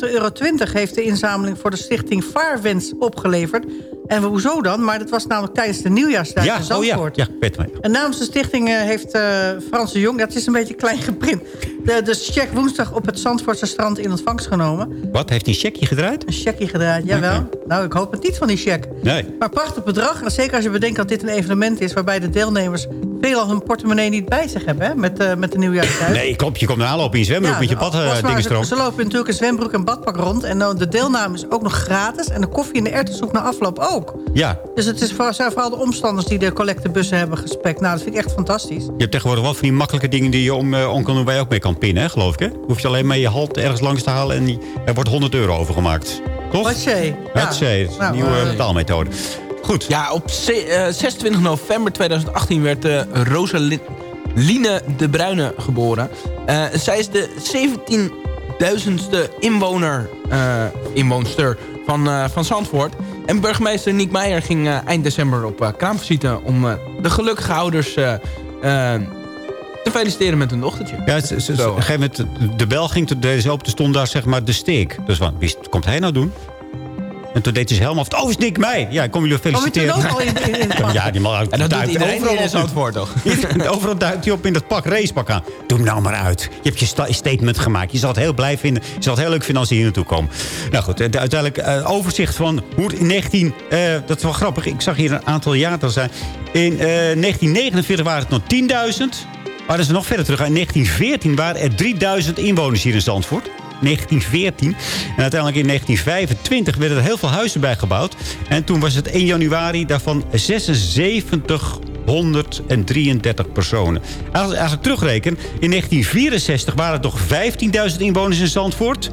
S10: euro heeft de inzameling voor de stichting Vaarwens opgeleverd. En hoezo dan? Maar dat was namelijk tijdens de nieuwjaarsdag
S9: Ja,
S10: in
S9: oh ja,
S10: Zandvoort.
S9: ja, weet mij.
S10: En namens de stichting eh, heeft eh, Frans de Jong... Het is een beetje klein geprint. De, de check woensdag op het Zandvoortse strand in ontvangst genomen.
S9: Wat, heeft hij een checkje gedraaid?
S10: Een checkje gedraaid, jawel. Nou, ik hoop het niet van die check.
S9: Nee.
S10: Maar prachtig bedrag. En zeker als je bedenkt dat dit een evenement is... waarbij de deelnemers veelal hun portemonnee niet bij zich hebben... Hè, met, eh, met de nieuwjaarsdag.
S9: Nee, klopt. Je komt nou aanlopen in je zwembroek met je
S10: was maar,
S9: paddingen
S10: ze, lopen natuurlijk een zwembroek en badpak rond. En dan de deelname is ook nog gratis. En de koffie en de erwtensoep na afloop ook.
S9: Ja,
S10: Dus het is voor, zijn vooral de omstanders die de collectebussen hebben gespekt. Nou, dat vind ik echt fantastisch.
S9: je hebt tegenwoordig wel van die makkelijke dingen die je om, eh, om kan doen... waar je ook mee kan pinnen, hè, geloof ik. Hè? Hoef je alleen maar je hand ergens langs te halen... en er wordt 100 euro overgemaakt. Toch?
S10: Wat?
S9: Dat is een
S10: Nou,
S9: nieuwe
S10: eh,
S9: betaalmethode. Goed.
S11: Ja, op ze- eh, 26 november 2018 werd uh, Rosaline de Bruyne geboren. Eh, zij is de 17.000ste inwoner, eh, inwoonster van, eh, van Zandvoort. En burgemeester Niek Meijer ging eh, eind december op kraamvisite... om eh, de gelukkige ouders eh, eh, te feliciteren met hun dochtertje.
S9: Ja, ze, ze- op een gegeven moment, de bel ging, toen deed ze open, toen stond daar zeg maar de steek. Dus wat, wie komt hij nou doen? En toen deed hij zijn helm af. Oh, is Nick mij? Ja, ik kom jullie feliciteren.
S10: Oh, je al in- in het [laughs] pak?
S9: ja, die man
S11: En dat
S9: duikt overal
S11: in. Zandvoort, toch? [laughs]
S9: Overal duikt hij op in dat pak, racepak aan. Doe hem nou maar uit. Je hebt je sta- statement gemaakt. Je zal het heel blij vinden. Je zal het heel leuk vinden als hij hier naartoe komt. Nou goed, eh, de, uiteindelijk eh, overzicht van hoe het in 19... eh, dat is wel grappig. Ik zag hier een aantal jaren zijn. In eh, 1949 waren het nog 10.000. Maar dat is nog verder terug. In 1914 waren er 3000 inwoners hier in Zandvoort. 1914. En uiteindelijk in 1925 werden er heel veel huizen bijgebouwd. En toen was het 1 januari daarvan 7633 personen. Als we eigenlijk terugrekenen, in 1964 waren het nog 15.000 inwoners in Zandvoort.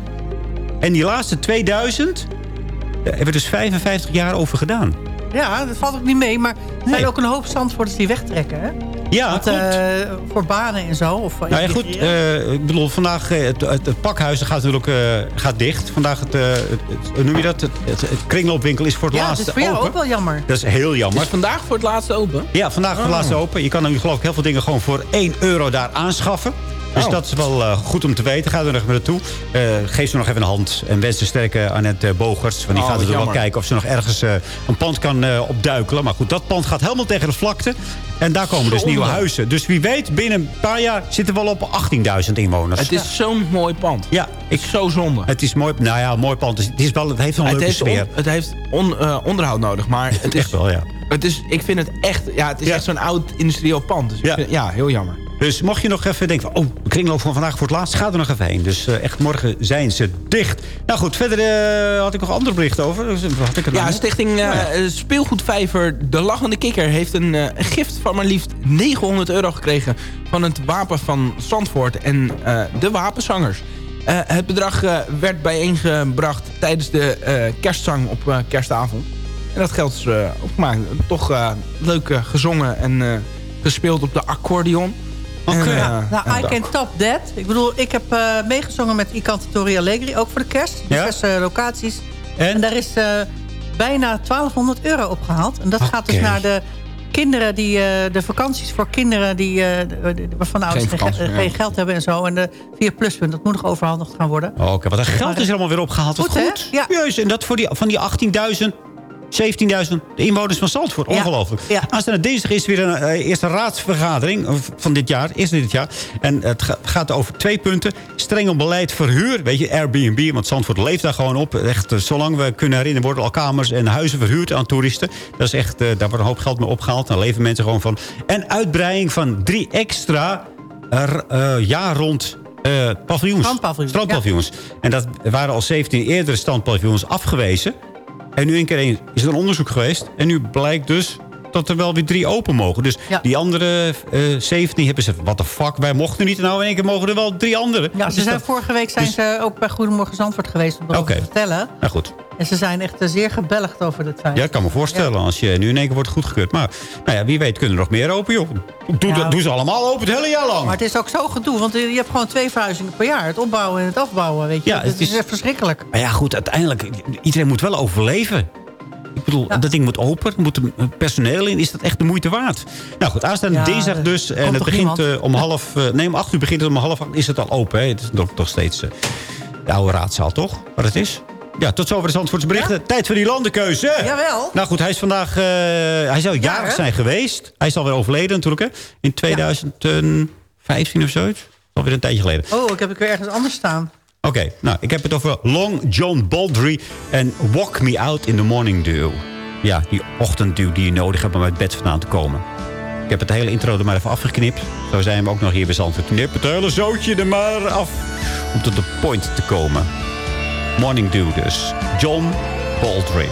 S9: En die laatste 2000 daar hebben we dus 55 jaar over gedaan.
S10: Ja, dat valt ook niet mee. Maar er zijn ook een hoop Zandvoorters die wegtrekken, hè?
S9: Ja,
S10: Want, eh, voor banen en zo. Of
S9: Nou ja, goed. eh, ik bedoel, vandaag eh, het, het, het pakhuis gaat natuurlijk eh, gaat dicht. Vandaag het, eh, het, noem je dat? Het, het, het kringloopwinkel is voor het
S10: ja, dat
S9: laatste
S10: is voor jou
S9: open.
S10: ook wel jammer.
S9: Dat is heel jammer.
S11: Is vandaag voor het laatste open?
S9: Ja, vandaag voor het
S11: Oh.
S9: laatste open. Je kan nu geloof ik heel veel dingen gewoon voor 1 euro daar aanschaffen. Dus
S11: Oh.
S9: dat is wel eh, goed om te weten. Ga er nog even naartoe. Eh, geef ze nog even een hand. En wens de sterke Annette uh, Bogers. Want die
S11: Oh,
S9: gaat er wel kijken of ze nog ergens eh, een pand kan eh, opduikelen. Maar goed, dat pand gaat helemaal tegen de vlakte. En daar komen dus nieuwe huizen. Dus wie weet, binnen een paar jaar zitten we wel op 18.000 inwoners.
S11: Het is zo'n mooi pand.
S9: Ja,
S11: ik zo zonde.
S9: Het is mooi. Nou ja, mooi pand. Het, is wel, het heeft wel een
S11: Het
S9: leuke
S11: heeft,
S9: sfeer.
S11: on- het heeft on- eh, onderhoud nodig, maar [laughs] het is
S9: Echt wel, ja.
S11: Het is, ik vind het echt, ja, het is echt zo'n oud industrieel pand. Dus
S9: Ja.
S11: vind- ja, heel jammer.
S9: Dus mocht je nog even denken van... oh, de kringloop van vandaag voor het laatst, ga er nog even heen. Dus eh, echt, morgen zijn ze dicht. Nou goed, verder eh, had ik nog andere berichten over. Dus, had ik nou
S11: Ja,
S9: net?
S11: stichting eh,
S9: Nou ja.
S11: eh, Speelgoedvijver De Lachende Kikker... heeft een eh, gift van maar liefst 900 euro gekregen... van het wapen van Zandvoort en eh, de wapenzangers. Eh, het bedrag eh, werd bijeengebracht tijdens de eh, kerstzang op eh, kerstavond. En dat geld is eh, opgemaakt. Toch eh, leuk eh, gezongen en eh, gespeeld op de accordeon. Eh,
S10: Ja, nou, I can top that. Ik bedoel, ik heb eh, meegezongen met I Cantatori Allegri, ook voor de kerst.
S9: Ja?
S10: Diverse locaties. En? daar is eh, bijna 1200 euro opgehaald. En dat gaat dus naar de kinderen, die, eh, de vakanties voor kinderen... Die, eh, de- de- waarvan de ouders
S9: Geen
S10: geen, ge-
S9: vakantie, ja.
S10: geen geld hebben en zo. En de 4 pluspunt, dat moet nog overhandigd gaan worden.
S9: Oké, wat een geld is er allemaal weer opgehaald. Wat
S10: Goed,
S9: goed. Ja. Juist, en dat voor die, van die 18.000... 17.000 inwoners van Zandvoort. Ongelooflijk. Aanstaande dinsdag is weer een eh, eerste raadsvergadering eh, van dit jaar. Eerste dit jaar. En het ga- gaat over twee punten. Streng beleid verhuur. Weet je, Airbnb. Want Zandvoort leeft daar gewoon op. Echt, eh, zolang we kunnen herinneren worden al kamers en huizen verhuurd aan toeristen. Dat is echt, daar wordt een hoop geld mee opgehaald. Daar leven mensen gewoon van. En uitbreiding van drie extra jaar rond paviljoens.
S10: Strandpaviljoens,
S9: Strandpaviljoens. En dat waren al 17 eerdere strandpaviljoens afgewezen. En nu een keer één is er een onderzoek geweest. En nu blijkt dus dat er wel weer drie open mogen. Dus
S10: Ja.
S9: die andere eh 17 hebben ze... Wat de fuck, wij mochten niet. Nou, in één keer mogen er wel drie andere.
S10: Ja, ze
S9: Dus
S10: zijn
S9: dat-
S10: vorige week zijn
S9: dus-
S10: ze ook bij Goedemorgen Zandvoort geweest om dat
S9: Oké.
S10: te vertellen.
S9: Nou goed.
S10: En ze zijn echt eh, zeer gebelgd over dat feit.
S9: Ja, ik kan me voorstellen als je nu in één keer wordt goedgekeurd. Maar nou ja, wie weet kunnen er nog meer open, joh. Doe, ze allemaal open het hele jaar lang.
S10: Maar het is ook zo gedoe, want je hebt gewoon twee verhuizingen per jaar. Het opbouwen en het afbouwen, weet je.
S9: Ja,
S10: het,
S9: het
S10: is,
S9: is-
S10: echt verschrikkelijk.
S9: Maar ja, goed, uiteindelijk, iedereen moet wel overleven. Ik bedoel, dat ding moet open, er moet er personeel in. Is dat echt de moeite waard? Nou goed, aanstaande
S10: Ja,
S9: dinsdag
S10: er
S9: dus. En het begint eh, om half... eh, nee, om acht uur begint het om half acht. Is het al open, hè? Het is nog, nog steeds eh, de oude raadzaal, toch? Wat het is? Ja, tot zover de Zandvoortse berichten. Tijd voor die landenkeuze.
S10: Jawel.
S9: Nou goed, hij is vandaag... eh, hij zou jarig zijn geweest. Hij is alweer overleden natuurlijk, hè? In 2015 of zoiets. Alweer een tijdje geleden.
S10: Oh, ik heb ik weer ergens anders staan.
S9: Oké, nou, ik heb het over Long John Baldry en Walk Me Out in the Morning Dew. Ja, die ochtenddew die je nodig hebt om uit bed vandaan te komen. Ik heb het hele intro er maar even afgeknipt. Zo zijn we ook nog hier bij Zandvoort. Knip het hele zootje er maar af om tot de point te komen. Morning Dew dus. John Baldry.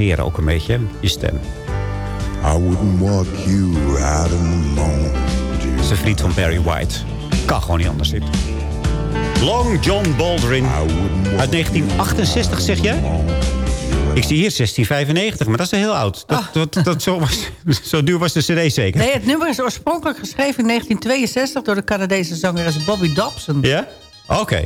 S9: Forceren, ook een beetje, je stem.
S4: I wouldn't walk you out in the morning.
S9: Dat is een vriend van Barry White. Kan gewoon niet anders dit. Long John Baldwin. Uit 1968, zeg je? Ik zie hier 1695, maar dat is heel oud. Dat, dat, dat, zo, was, zo duur was de cd zeker.
S10: Nee, het nummer is oorspronkelijk geschreven in 1962 door de Canadese zangeres Bobby Dobson.
S9: Ja? Oké.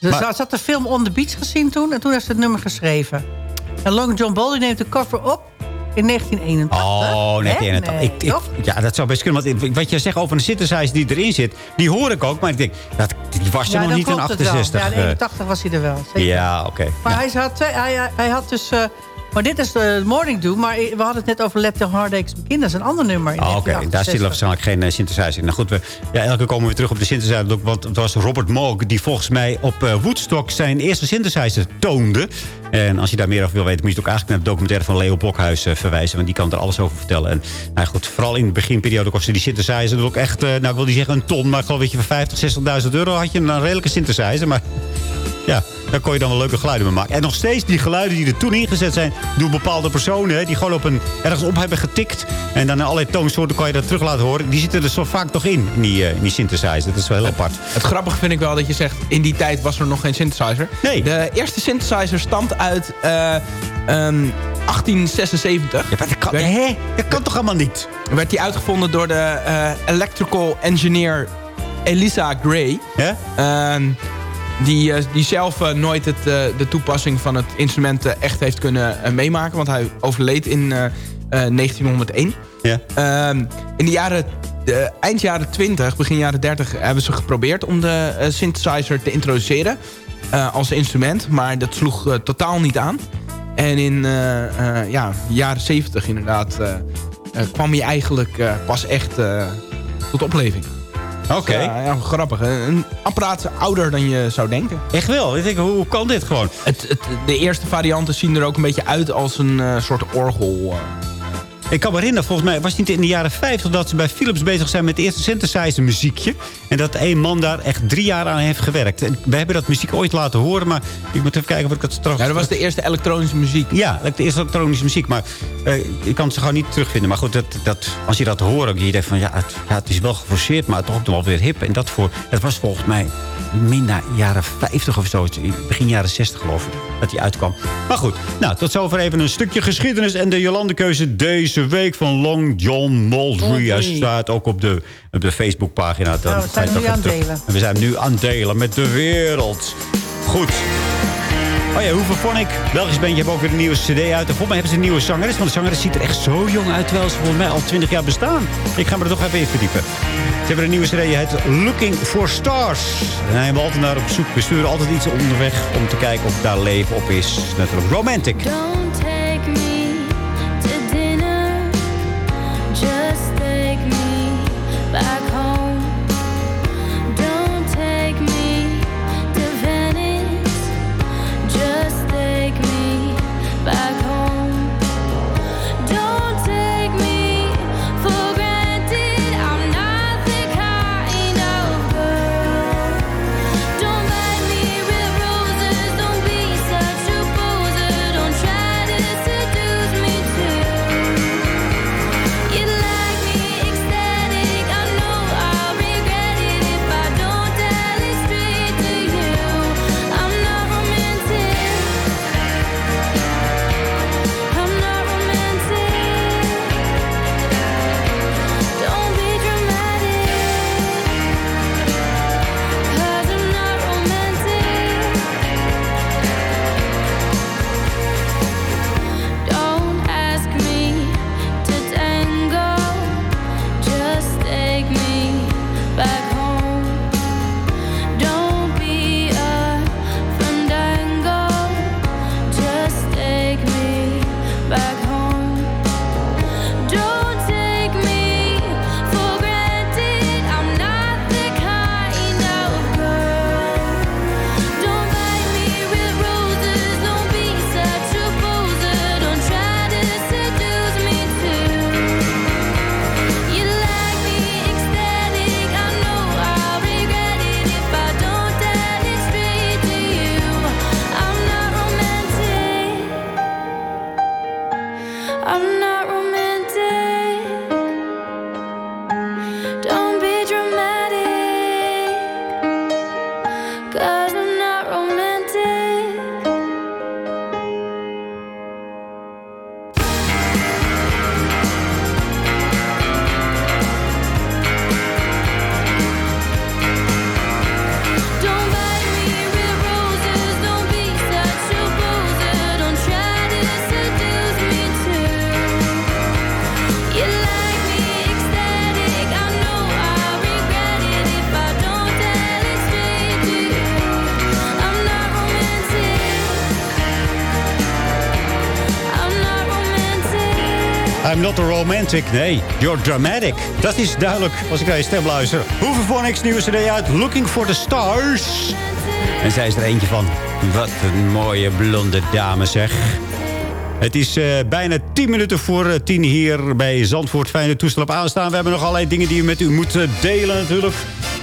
S10: Dus
S9: Maar-
S10: ze had de film On the Beach gezien toen en toen heeft ze het nummer geschreven. En Long John Baldwin neemt de cover op in 1981.
S9: Oh,
S10: Hè?
S9: 1981.
S10: Nee,
S9: Ik, ik,
S10: toch?
S9: ja, dat zou best kunnen. Want wat je zegt over een synthesizer die erin zit... die hoor ik ook. Maar ik denk, dat, die was er
S10: Ja,
S9: nog niet in
S10: klopt het wel.
S9: 68.
S10: Ja, in
S9: eh.
S10: 81 was hij er wel. zeker.
S9: ja, oké.
S10: Maar hij, had twee, hij, hij had dus... eh, Maar dit is de Morning Dew. Maar we hadden het net over Let the Heartaches Begin. Dat is een ander nummer.
S9: Oh, Oké, daar zit
S10: 1968.
S9: waarschijnlijk geen eh, synthesizer in. Nou goed, we, ja, elke keer komen we terug op de synthesizer. Want het was Robert Moog die volgens mij op eh, Woodstock zijn eerste synthesizer toonde. En als je daar meer over wil weten, moet je ook eigenlijk naar de documentaire van Leo Blokhuis eh, verwijzen. Want die kan er alles over vertellen. En nou goed, vooral in de beginperiode kostte die synthesizer dat ook echt, nou ik wil niet zeggen een ton, maar ik geloof dat je voor 50, 60.000 euro had je een redelijke synthesizer. Maar ja, daar kon je dan wel leuke geluiden mee maken. En nog steeds die geluiden die er toen ingezet zijn... door bepaalde personen, hè, die gewoon op een, ergens op hebben getikt... en dan in allerlei toonsoorten kan je dat terug laten horen. Die zitten er zo vaak toch in, in die, eh, in die synthesizer. Dat is wel heel apart.
S11: Het grappige vind ik wel dat je zegt... in die tijd was er nog geen synthesizer.
S9: Nee.
S11: De eerste synthesizer stamt uit eh, ehm, 1876.
S9: Ja, dat kan, hè? dat kan toch allemaal niet?
S11: Werd die uitgevonden door de eh, electrical engineer Elisa Gray.
S9: Ja?
S11: Die, eh, die zelf eh, nooit het, eh, de toepassing van het instrument echt heeft kunnen meemaken. Want hij overleed in eh, eh, 1901.
S9: Ja.
S11: Ehm, in de jaren, de, eind jaren 20, begin jaren 30 hebben ze geprobeerd om de synthesizer te introduceren als instrument. Maar dat sloeg totaal niet aan. En in ja, jaren 70 inderdaad kwam hij eigenlijk pas echt tot opleving.
S9: Oké.
S11: Ja, ja, grappig. Een apparaat ouder dan je zou denken.
S9: Echt wel? Ik denk, hoe kan dit gewoon?
S11: Het, het, de eerste varianten zien er ook een beetje uit als een eh, soort orgel. Eh.
S9: Ik kan me herinneren, volgens mij was het niet in de jaren 50... dat ze bij Philips bezig zijn met het eerste synthesizer muziekje. En dat één man daar echt drie jaar aan heeft gewerkt. En wij hebben dat muziek ooit laten horen, maar ik moet even kijken of ik het straks...
S11: Ja, dat was de eerste elektronische muziek.
S9: Ja, de eerste elektronische muziek. Maar eh, ik kan het ze gewoon niet terugvinden. Maar goed, dat, dat, als je dat hoort, je denkt van... Ja het, ja, het is wel geforceerd, maar toch wel weer hip. En dat, voor, dat was volgens mij minder jaren 50 of zo. Begin jaren 60 geloof ik, dat die uitkwam. Maar goed, nou, tot zover even een stukje geschiedenis. En de Jolandekeuze deze week van Long John Moldry. Hij staat ook op de, op de Facebookpagina. Dan
S10: Nou, we zijn
S9: je
S10: nu aan delen.
S9: En we zijn nu aan het delen met de wereld. Goed. Oh ja, Hooverphonic. Belgisch bandje hebben ook weer een nieuwe cd uit. En volgens mij hebben ze een nieuwe zangeres. Want de zangeres ziet er echt zo jong uit. Terwijl ze volgens mij al 20 jaar bestaan. Ik ga me er toch even in verdiepen. Ze hebben een nieuwe cd. Die heet Looking for Stars. En hij hebben altijd naar op zoek. We sturen altijd iets onderweg. Om te kijken of daar leven op is. Natuurlijk romantic. Romantic. Nee, you're dramatic. Dat is duidelijk als ik naar je stem luister. Hoeveel voor niks nieuwe cd uit. Looking for the stars. En zij is er eentje van. Wat een mooie blonde dame zeg. Het is eh, bijna 10 minuten voor eh, 10 hier bij Zandvoort. Fijne toestel op aanstaan. We hebben nog allerlei dingen die we met u moeten delen natuurlijk.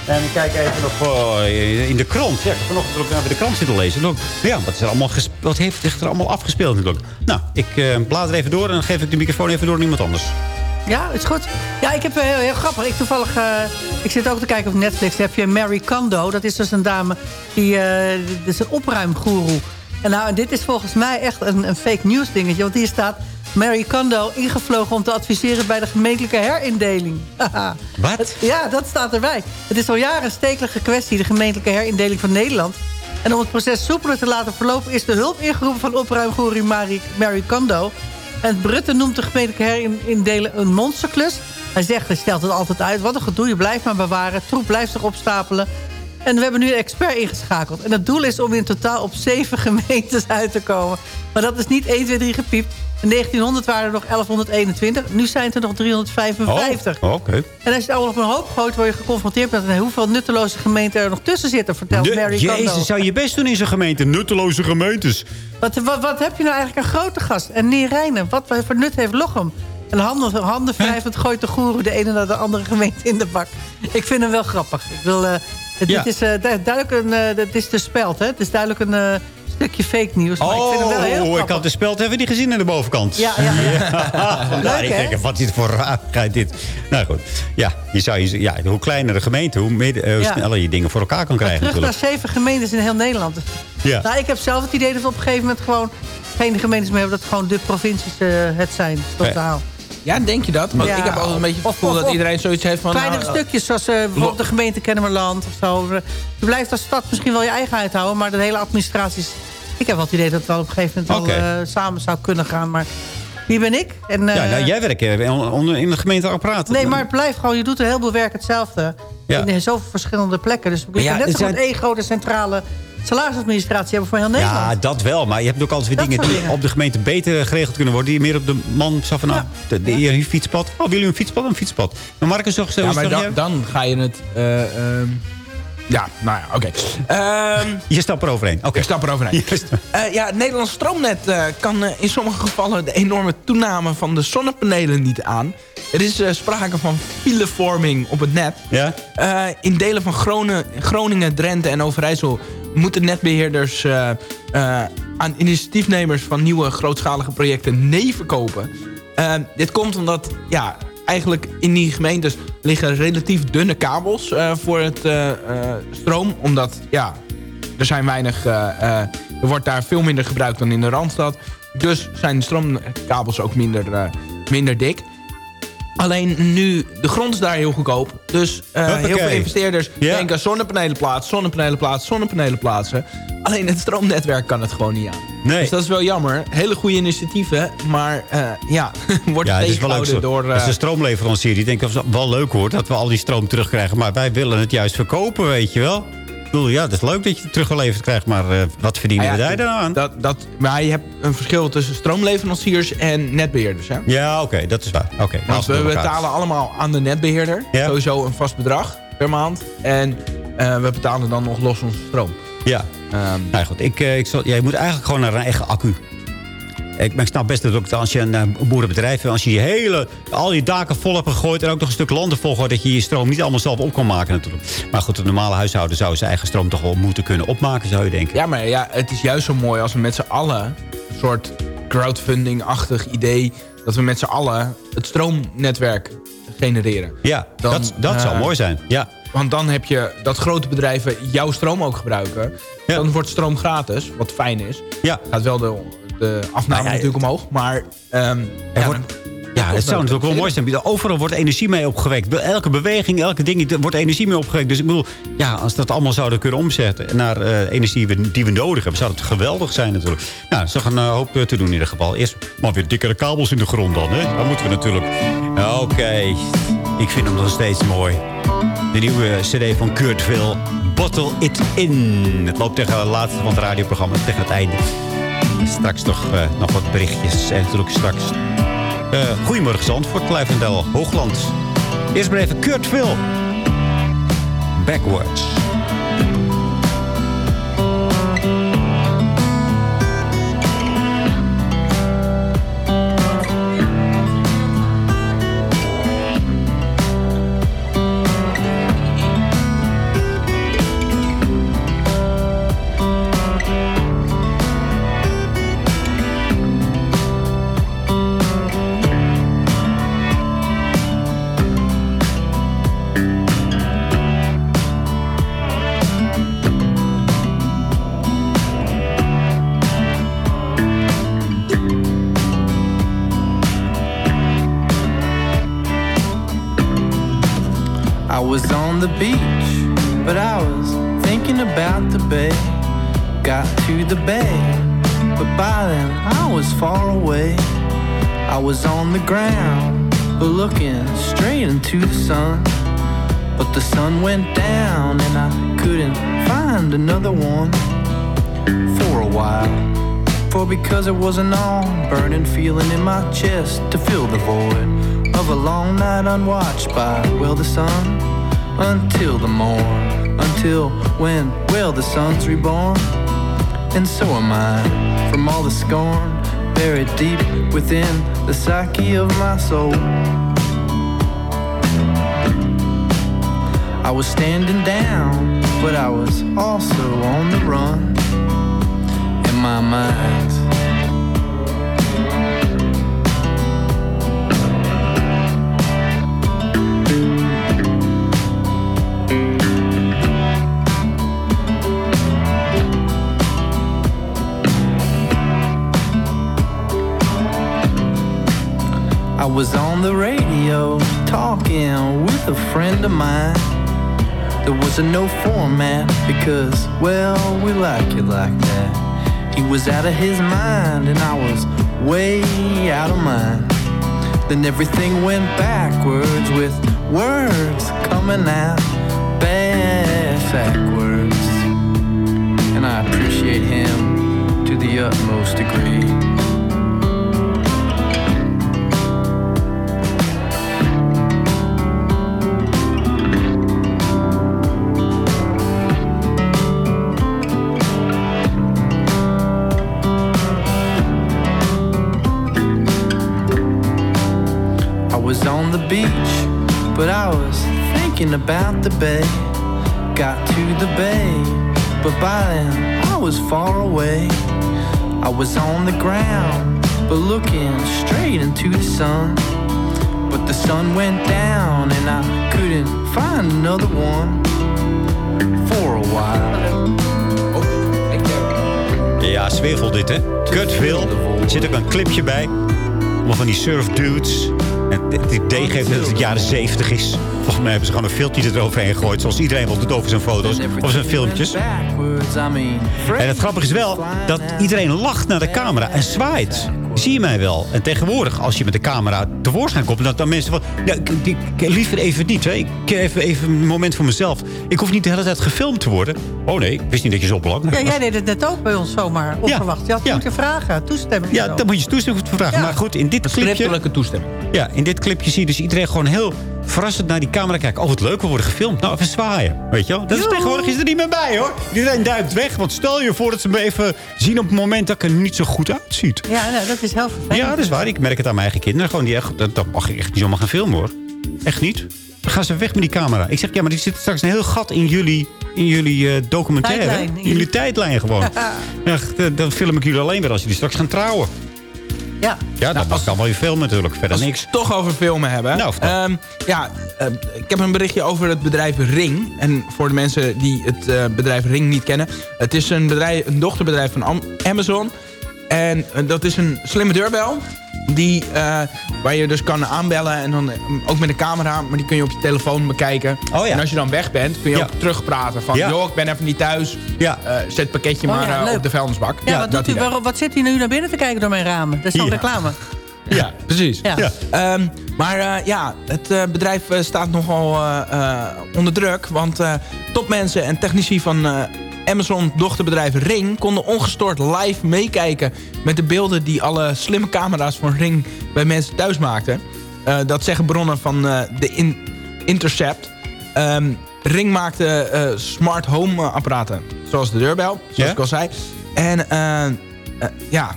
S9: En kijk even nog oh, in de krant. Ja, ik heb vanochtend ook even de krant zitten lezen. Ja, wat, is er allemaal wat heeft zich er allemaal afgespeeld natuurlijk. Nou, ik eh blader even door en dan geef ik de microfoon even door aan iemand anders.
S10: Ja, is goed. Ja, ik heb eh, heel, heel grappig. Ik toevallig, eh, ik zit ook te kijken op Netflix. Daar heb je Mary Kondo. Dat is dus een dame die, dat is een opruimgoeroe. En nou, dit is volgens mij echt een, een fake news dingetje. Want hier staat Mary Kondo ingevlogen om te adviseren bij de gemeentelijke herindeling.
S9: Wat?
S10: Ja, dat staat erbij. Het is al jaren een stekelige kwestie, de gemeentelijke herindeling van Nederland. En om het proces soepeler te laten verlopen... is de hulp ingeroepen van opruimgoeroe Mary, Mary Kondo. En Brutte noemt de gemeentelijke herindeling een monsterklus. Hij zegt, hij stelt het altijd uit. Wat een gedoe, je blijft maar bewaren. Troep blijft zich opstapelen. En we hebben nu een expert ingeschakeld. En het doel is om in totaal op zeven [laughs] gemeentes uit te komen. Maar dat is niet 1, 2, 3 gepiept. In 1900 waren er nog 1121. Nu zijn het er nog 355.
S9: Oh, oké.
S10: En als je het allemaal op een hoop gooit... word je geconfronteerd met hoeveel nutteloze gemeenten er nog tussen zitten. Vertelt
S9: De-
S10: Mary Kondo.
S9: Jezus, zou je best doen in zo'n gemeente. Nutteloze gemeentes.
S10: Wat, wat, wat heb je nou eigenlijk een grote gast? En Neerijnen, wat voor nut heeft Lochem? En handen, handen wrijvend gooit de goeroe de ene naar de andere gemeente in de bak. Ik vind hem wel grappig. Ik wil, eh, het,
S9: Ja.
S10: dit is, eh, du- duidelijk een, eh, het is de speld, hè? Het is duidelijk een eh, stukje fake nieuws. Maar ik vind hem wel heel
S9: Oh, ik had de speld even niet gezien aan de bovenkant.
S10: Ja, ja, [laughs] ja. [laughs] Leuk,
S9: ik denk, wat is het voor raarheid dit? Nou goed, ja, je zou je, ja, hoe kleiner de gemeente, hoe, meer, eh, hoe sneller je dingen voor elkaar kan krijgen
S10: Terug naar
S9: natuurlijk.
S10: zeven gemeentes in heel Nederland.
S9: Ja.
S10: Nou, ik heb zelf het idee dat we op een gegeven moment gewoon... geen gemeentes meer hebben, dat gewoon de provincies eh, het zijn, totaal.
S11: Ja, denk je dat? Want
S10: Ja.
S11: ik heb altijd een beetje het
S10: Of-
S11: gevoel
S10: of-
S11: dat iedereen zoiets heeft van...
S10: Kleinere
S11: nou,
S10: stukjes, zoals eh, bijvoorbeeld de gemeente Kennemerland of zo. Je blijft als stad misschien wel je eigen uithouden, maar de hele administratie is... Ik heb wel het idee dat het wel op een gegeven moment
S9: Oké.
S10: wel eh, samen zou kunnen gaan, maar hier ben ik. En, eh,
S9: ja, nou, jij werkt eh, on- onder- in de gemeenteapparaat.
S10: Nee, maar het blijft gewoon, je doet een heleboel werk hetzelfde.
S9: Ja.
S10: In zoveel verschillende plekken. Dus je
S9: ja,
S10: net zo goed
S9: zijn-
S10: één grote centrale salarisadministratie hebben voor heel Nederland.
S9: Ja, dat wel. Maar je hebt ook altijd weer dingen die
S10: dingen.
S9: op de gemeente beter geregeld kunnen worden. Die meer op de man zo van, nou, de, de, hier een fietspad. Oh, wil u een fietspad? Een fietspad. Maar Marcus, zo
S11: Ja,
S9: is
S11: maar
S9: toch
S11: dan, dan ga je het... eh, ehm, ja, nou ja, oké. Ehm, [laughs]
S9: Je stapt er overheen. Oké.
S11: Ik stap er overheen. [laughs] Eh, ja, het Nederlands stroomnet eh, kan in sommige gevallen... de enorme toename van de zonnepanelen niet aan. Er is eh, sprake van filevorming op het net.
S9: Ja?
S11: Eh, in delen van Groningen, Groningen, Drenthe en Overijssel... moeten netbeheerders eh, eh, aan initiatiefnemers... van nieuwe grootschalige projecten nee verkopen. Eh, dit komt omdat... Ja, eigenlijk in die gemeentes liggen relatief dunne kabels voor het stroom. Omdat, ja, er zijn weinig... er wordt daar veel minder gebruikt dan in de Randstad. Dus zijn de stroomkabels ook minder, minder dik. Alleen nu, de grond is daar heel goedkoop. Dus eh, heel veel investeerders denken zonnepanelen plaatsen, zonnepanelen plaatsen, zonnepanelen plaatsen. Alleen het stroomnetwerk kan het gewoon niet aan.
S9: Nee.
S11: Dus dat is wel jammer. Hele goede initiatieven, maar eh, ja, [laughs] wordt
S9: Ja,
S11: tegengehouden door...
S9: Dat is
S11: eh,
S9: een stroomleverancier. Die denkt dat het wel leuk hoor dat we al die stroom terugkrijgen. Maar wij willen het juist verkopen, weet je wel. Bedoel, ja, het is leuk dat je het teruggeleverd krijgt. Maar eh, wat verdienen we
S11: ja,
S9: daar dan aan?
S11: Dat, dat, maar je hebt een verschil tussen stroomleveranciers en netbeheerders. Hè?
S9: Ja, oké, dat is waar. Oké,
S11: Want we betalen allemaal aan de netbeheerder.
S9: Ja.
S11: Sowieso een vast bedrag per maand. En eh, we betalen dan nog los onze stroom.
S9: Ja.
S11: Ehm,
S9: nou goed, ik, eh, ik zal, ja, je moet eigenlijk gewoon naar een eigen accu. Ik, maar ik snap best dat ook als je een eh, boerenbedrijf hebt... als je je hele, al je daken vol hebt gegooid... en ook nog een stuk landen vol gooit... dat je je stroom niet allemaal zelf op kan maken natuurlijk. Maar goed, een normale huishouden zou zijn eigen stroom toch wel moeten kunnen opmaken... zou je denken.
S11: Ja, maar ja, het is juist zo mooi als we met z'n allen... een soort crowdfunding-achtig idee... dat we met z'n allen het stroomnetwerk genereren.
S9: Ja,
S11: Dan,
S9: dat, dat
S11: eh,
S9: zou mooi zijn. Ja.
S11: Want dan heb je dat grote bedrijven jouw stroom ook gebruiken. Dan wordt stroom gratis, wat fijn is.
S9: Ja.
S11: Gaat wel de, de afname
S9: Nou ja,
S11: natuurlijk omhoog. Maar ehm, ja,
S9: wordt-
S11: dan-
S9: Ja, het zou natuurlijk wel mooi zijn. Overal wordt energie mee opgewekt. Elke beweging, elke ding, er wordt energie mee opgewekt. Dus ik bedoel, ja, als dat allemaal zouden kunnen omzetten... naar eh, energie die we, die we nodig hebben... zou het geweldig zijn natuurlijk. Nou, dat is toch een eh, hoop eh, te doen in ieder geval. Eerst maar weer dikkere kabels in de grond dan, hè? Dat moeten we natuurlijk. Oké, ik vind hem nog steeds mooi. De nieuwe cd van Kurt Will, Bottle It In. Het loopt tegen het laatste van het radioprogramma, tegen het einde. Straks toch eh, nog wat berichtjes. En natuurlijk straks Uh, goedemorgen Zandvoort, Kluivendel, Hoogland. Eerst maar even Kurt Phil. Backwards.
S17: The bay, but by then I was far away. I was on the ground, but looking straight into the sun. But the sun went down, and I couldn't find another one for a while. For because it was an all burning feeling in my chest to fill the void of a long night unwatched by, well, the sun until the morn. Until when, well, the sun's reborn. And so am I from all the scorn buried deep within the psyche of my soul. I was standing down, but I was also on the run on the radio talking with a friend of mine. There was a no format because, well, we like it like that. He was out of his mind and I was way out of mine. Then everything went backwards with words coming out backwards. And I appreciate him to the utmost degree. Beach, but I was thinking about the bay. Got to the bay, but by then I was far away. I was on the ground, but looking straight into the sun. But the sun went down, and I couldn't find another one for a while.
S9: Ja, zwevel dit, hè? Kut veel. Er zit ook een clipje bij. Allemaal van die surf dudes. Het idee geeft dat het jaren 70 is. Volgens mij hebben ze gewoon een filmpje eroverheen gegooid. Zoals iedereen wil doet over zijn foto's of zijn filmpjes. En het grappige is wel dat iedereen lacht naar de camera en zwaait. Zie je mij wel? En tegenwoordig, als je met de camera tevoorschijn komt... dan, dan mensen van, ja, ik, ik- ik- liever even niet. Hè. Ik even, even een moment voor mezelf. Ik hoef niet de hele tijd gefilmd te worden. Oh nee, ik wist niet dat je zo belangrijk
S10: Ja, jij deed het net ook bij ons zomaar onverwacht. Je had
S9: ja.
S10: moeten vragen, toestemming.
S9: Ja, dan moet je toestemming vragen. Maar goed, in dit clipje...
S11: Toestemming.
S9: Ja, in dit clipje zie je dus iedereen gewoon heel verrassend naar die camera kijken. Oh, wat leuk, we worden gefilmd. Nou, even zwaaien. Weet je wel? Dat is tegenwoordig is er niet meer bij, hoor. Iedereen duikt weg. Want stel je voor dat ze me even zien op het moment dat ik er niet zo goed uitziet.
S10: Ja, nou, dat is heel vervelend.
S9: Ja, dat is waar. Ik merk het aan mijn eigen kinderen. Gewoon die echt, dat, dat mag ik echt niet zomaar gaan filmen, hoor. Echt niet. Dan gaan ze weg met die camera. Ik zeg, ja, maar er zit straks een heel gat in jullie, in jullie eh, documentaire.
S10: Tijdlijn.
S9: In jullie tijdlijn gewoon. [laughs] ja, dan- dan film ik jullie alleen weer als jullie straks gaan trouwen.
S10: Ja.
S9: Ja, dat mag dan wel je filmen natuurlijk. Verder niks.
S11: het toch over filmen hebben.
S9: Nou.
S11: Ehm, ja, eh, ik heb een berichtje over het bedrijf Ring. En voor de mensen die het eh, bedrijf Ring niet kennen. Het is een, bedrijf, een dochterbedrijf van Am- Amazon. En eh, dat is een slimme deurbel. Die, eh, waar je dus kan aanbellen. En dan eh, ook met een camera. Maar die kun je op je telefoon bekijken.
S9: Oh ja.
S11: En als je dan weg bent, kun je
S9: Ja.
S11: ook terugpraten. Van,
S9: Ja.
S11: joh, ik ben even niet thuis.
S9: Ja.
S11: Eh, zet het pakketje
S10: Oh
S11: maar op de vuilnisbak.
S10: Ja, wat,
S11: dat
S10: doet u, waarom, wat zit u nu naar binnen te kijken door mijn ramen? Dat is al
S11: Ja.
S10: reclame. [laughs]
S11: Ja, precies.
S10: Ja.
S9: Ja.
S11: Ehm, maar eh, ja, het eh, bedrijf staat nogal eh, eh, onder druk. Want eh, topmensen en technici van eh, Amazon-dochterbedrijf Ring... konden ongestoord live meekijken met de beelden... die alle slimme camera's van Ring bij mensen thuis maakten. Eh, dat zeggen bronnen van eh, de In- Intercept. Ehm, Ring maakte eh, smart home apparaten. Zoals de deurbel, zoals ik al zei. En ja,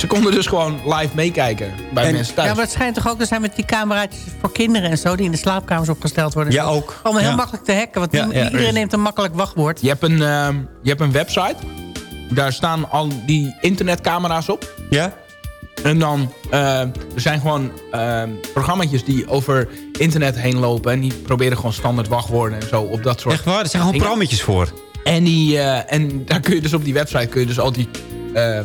S11: ze konden dus gewoon live meekijken bij mensen thuis.
S10: Ja, maar het schijnt toch ook te zijn met die cameraatjes voor kinderen en zo... die in de slaapkamers opgesteld worden.
S11: Ja, ook.
S10: Allemaal heel
S11: Ja.
S10: makkelijk te hacken, want
S11: Ja,
S10: nie-
S11: ja.
S10: iedereen neemt een makkelijk wachtwoord.
S11: Je hebt een, ehm, je hebt een website. Daar staan al die internetcamera's op.
S9: Ja?
S11: En dan, eh, er zijn gewoon uh, programma's die over internet heen lopen. En die proberen gewoon standaard wachtwoorden en zo op dat soort
S9: Echt waar? Er zijn gewoon programmetjes voor.
S11: En, die, eh, en daar kun je dus op die website kun je dus al die eh,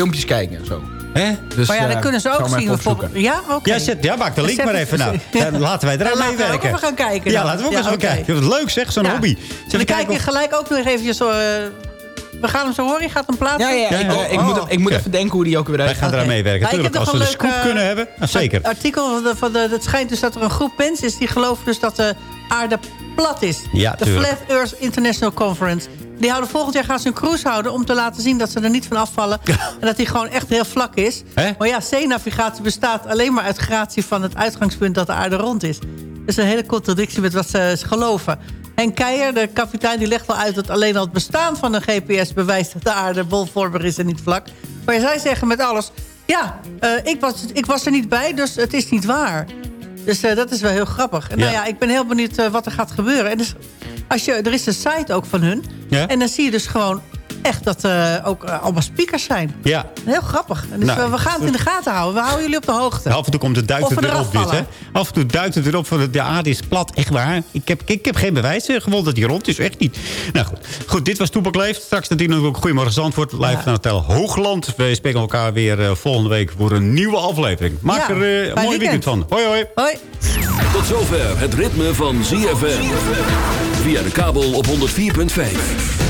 S11: filmpjes kijken en zo.
S9: Hè?
S11: Dus,
S10: maar ja, dan
S11: eh,
S10: kunnen ze ook zien bijvoorbeeld... Ja, oké.
S9: Ja, zet, ja, maak de link
S10: Zet
S9: maar
S10: het-
S9: even. Nou, [laughs]
S10: Ja.
S9: dan laten wij eraan
S10: laten we ook
S9: meewerken.
S10: even gaan kijken
S9: Ja,
S10: dan.
S9: laten we ook
S10: Ja,
S9: eens gaan kijken. Wat leuk zeg, zo'n
S10: Ja.
S9: hobby.
S10: En
S9: Zullen
S10: dan kijk
S9: kijken
S10: je
S9: of...
S10: gelijk ook nog eventjes zo... eh, we gaan hem zo horen, je gaat hem plaatsen.
S11: Ja, ja, ik, eh, ik, moet, ik moet even denken hoe die ook weer
S9: Wij
S11: uit.
S9: gaan eraan meewerken.
S10: Ik heb
S9: Tuurlijk, als we de
S10: een leuk,
S9: scoop kunnen hebben. Nou, zeker.
S10: artikel van de, van de, het schijnt dus dat er een groep mensen is die geloven dus dat de aarde plat is.
S9: Ja,
S10: de. Flat Earth International Conference. Die houden volgend jaar gaan ze een cruise houden om te laten zien dat ze er niet van afvallen. [laughs] en dat die gewoon echt heel vlak is. Maar ja, zeenavigatie bestaat alleen maar uit gratie van het uitgangspunt dat de aarde rond is. Dat is een hele contradictie met wat ze geloven. Henk Keijer, de kapitein, die legt al uit dat alleen al het bestaan van een GPS bewijst dat de aarde bolvormig is en niet vlak. Maar zij zeggen met alles, ja, eh, ik, was, ik was er niet bij, dus het is niet waar. Dus eh, dat is wel heel grappig. En Nou
S9: Ja.
S10: ja, ik ben heel benieuwd eh, wat er gaat gebeuren. En dus, als je, er is een site ook van hun.
S9: Ja?
S10: En dan zie je dus gewoon echt dat er ook eh, allemaal speakers zijn.
S9: Ja.
S10: Heel grappig. En dus
S9: Nou,
S10: we, we gaan het in de gaten houden. We houden jullie op de hoogte.
S9: Af en toe komt het
S10: Of
S9: duikt
S10: we
S9: er weer
S10: eraf
S9: op dit, hè? Af en toe duikt het erop van de aarde is plat. Echt waar. Ik heb, ik heb geen bewijs eh, gevonden dat hij rond is. Echt niet. Nou goed. Goed, dit was Toepak Leeft. Straks natuurlijk ook Goedemorgen Zandvoort. Live
S10: Ja.
S9: naar Hotel Hoogland. We spreken elkaar weer eh, volgende week voor een nieuwe aflevering. Maak
S10: Ja,
S9: er eh, een mooi weekend
S10: weekend.
S9: van. Hoi hoi.
S10: Hoi.
S1: Tot zover het ritme van ZFM. Via de kabel op 104.5.